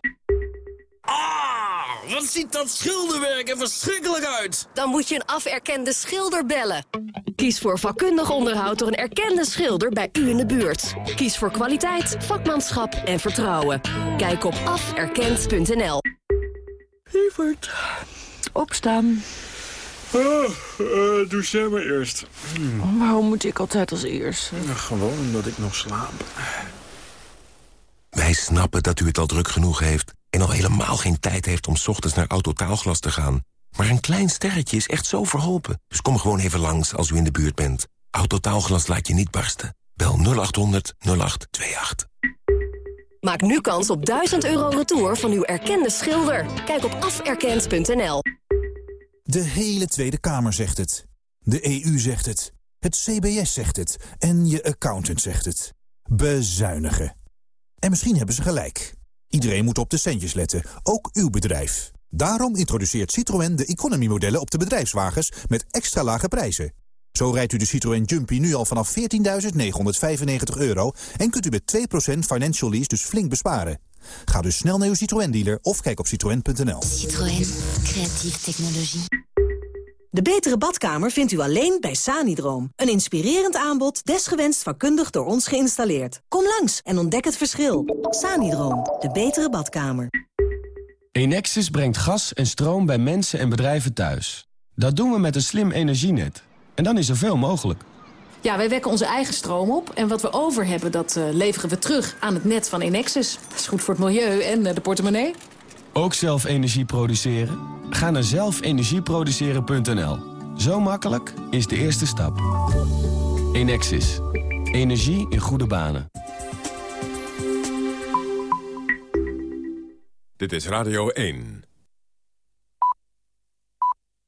Wat ziet dat schilderwerk er verschrikkelijk uit! Dan moet je een aferkende schilder bellen. Kies voor vakkundig onderhoud door een erkende schilder bij u in de buurt. Kies voor kwaliteit, vakmanschap en vertrouwen. Kijk op aferkend.nl. Lieverd, opstaan. Oh, uh, doe jij maar eerst. Hmm. Waarom moet ik altijd als eerste? Nou, gewoon omdat ik nog slaap. Wij snappen dat u het al druk genoeg heeft... en al helemaal geen tijd heeft om 's ochtends naar Autotaalglas te gaan. Maar een klein sterretje is echt zo verholpen. Dus kom gewoon even langs als u in de buurt bent. Autotaalglas laat je niet barsten. Bel 0800 0828. Maak nu kans op 1000 euro retour van uw erkende schilder. Kijk op aferkend.nl. De hele Tweede Kamer zegt het. De EU zegt het. Het CBS zegt het. En je accountant zegt het. Bezuinigen. En misschien hebben ze gelijk. Iedereen moet op de centjes letten, ook uw bedrijf. Daarom introduceert Citroën de economy-modellen op de bedrijfswagens met extra lage prijzen. Zo rijdt u de Citroën Jumpy nu al vanaf 14.995 euro... en kunt u met 2% financial lease dus flink besparen. Ga dus snel naar uw Citroën-dealer of kijk op citroën.nl. Citroën. Creatieve technologie. De betere badkamer vindt u alleen bij Sanidroom. Een inspirerend aanbod, desgewenst vakkundig door ons geïnstalleerd. Kom langs en ontdek het verschil. Sanidroom, de betere badkamer. Enexis brengt gas en stroom bij mensen en bedrijven thuis. Dat doen we met een slim energienet. En dan is er veel mogelijk. Ja, wij wekken onze eigen stroom op. En wat we over hebben, dat uh, leveren we terug aan het net van Enexis. Dat is goed voor het milieu en uh, de portemonnee. Ook zelf energie produceren? Ga naar zelfenergieproduceren.nl. Zo makkelijk is de eerste stap. Enexis. Energie in goede banen. Dit is Radio 1.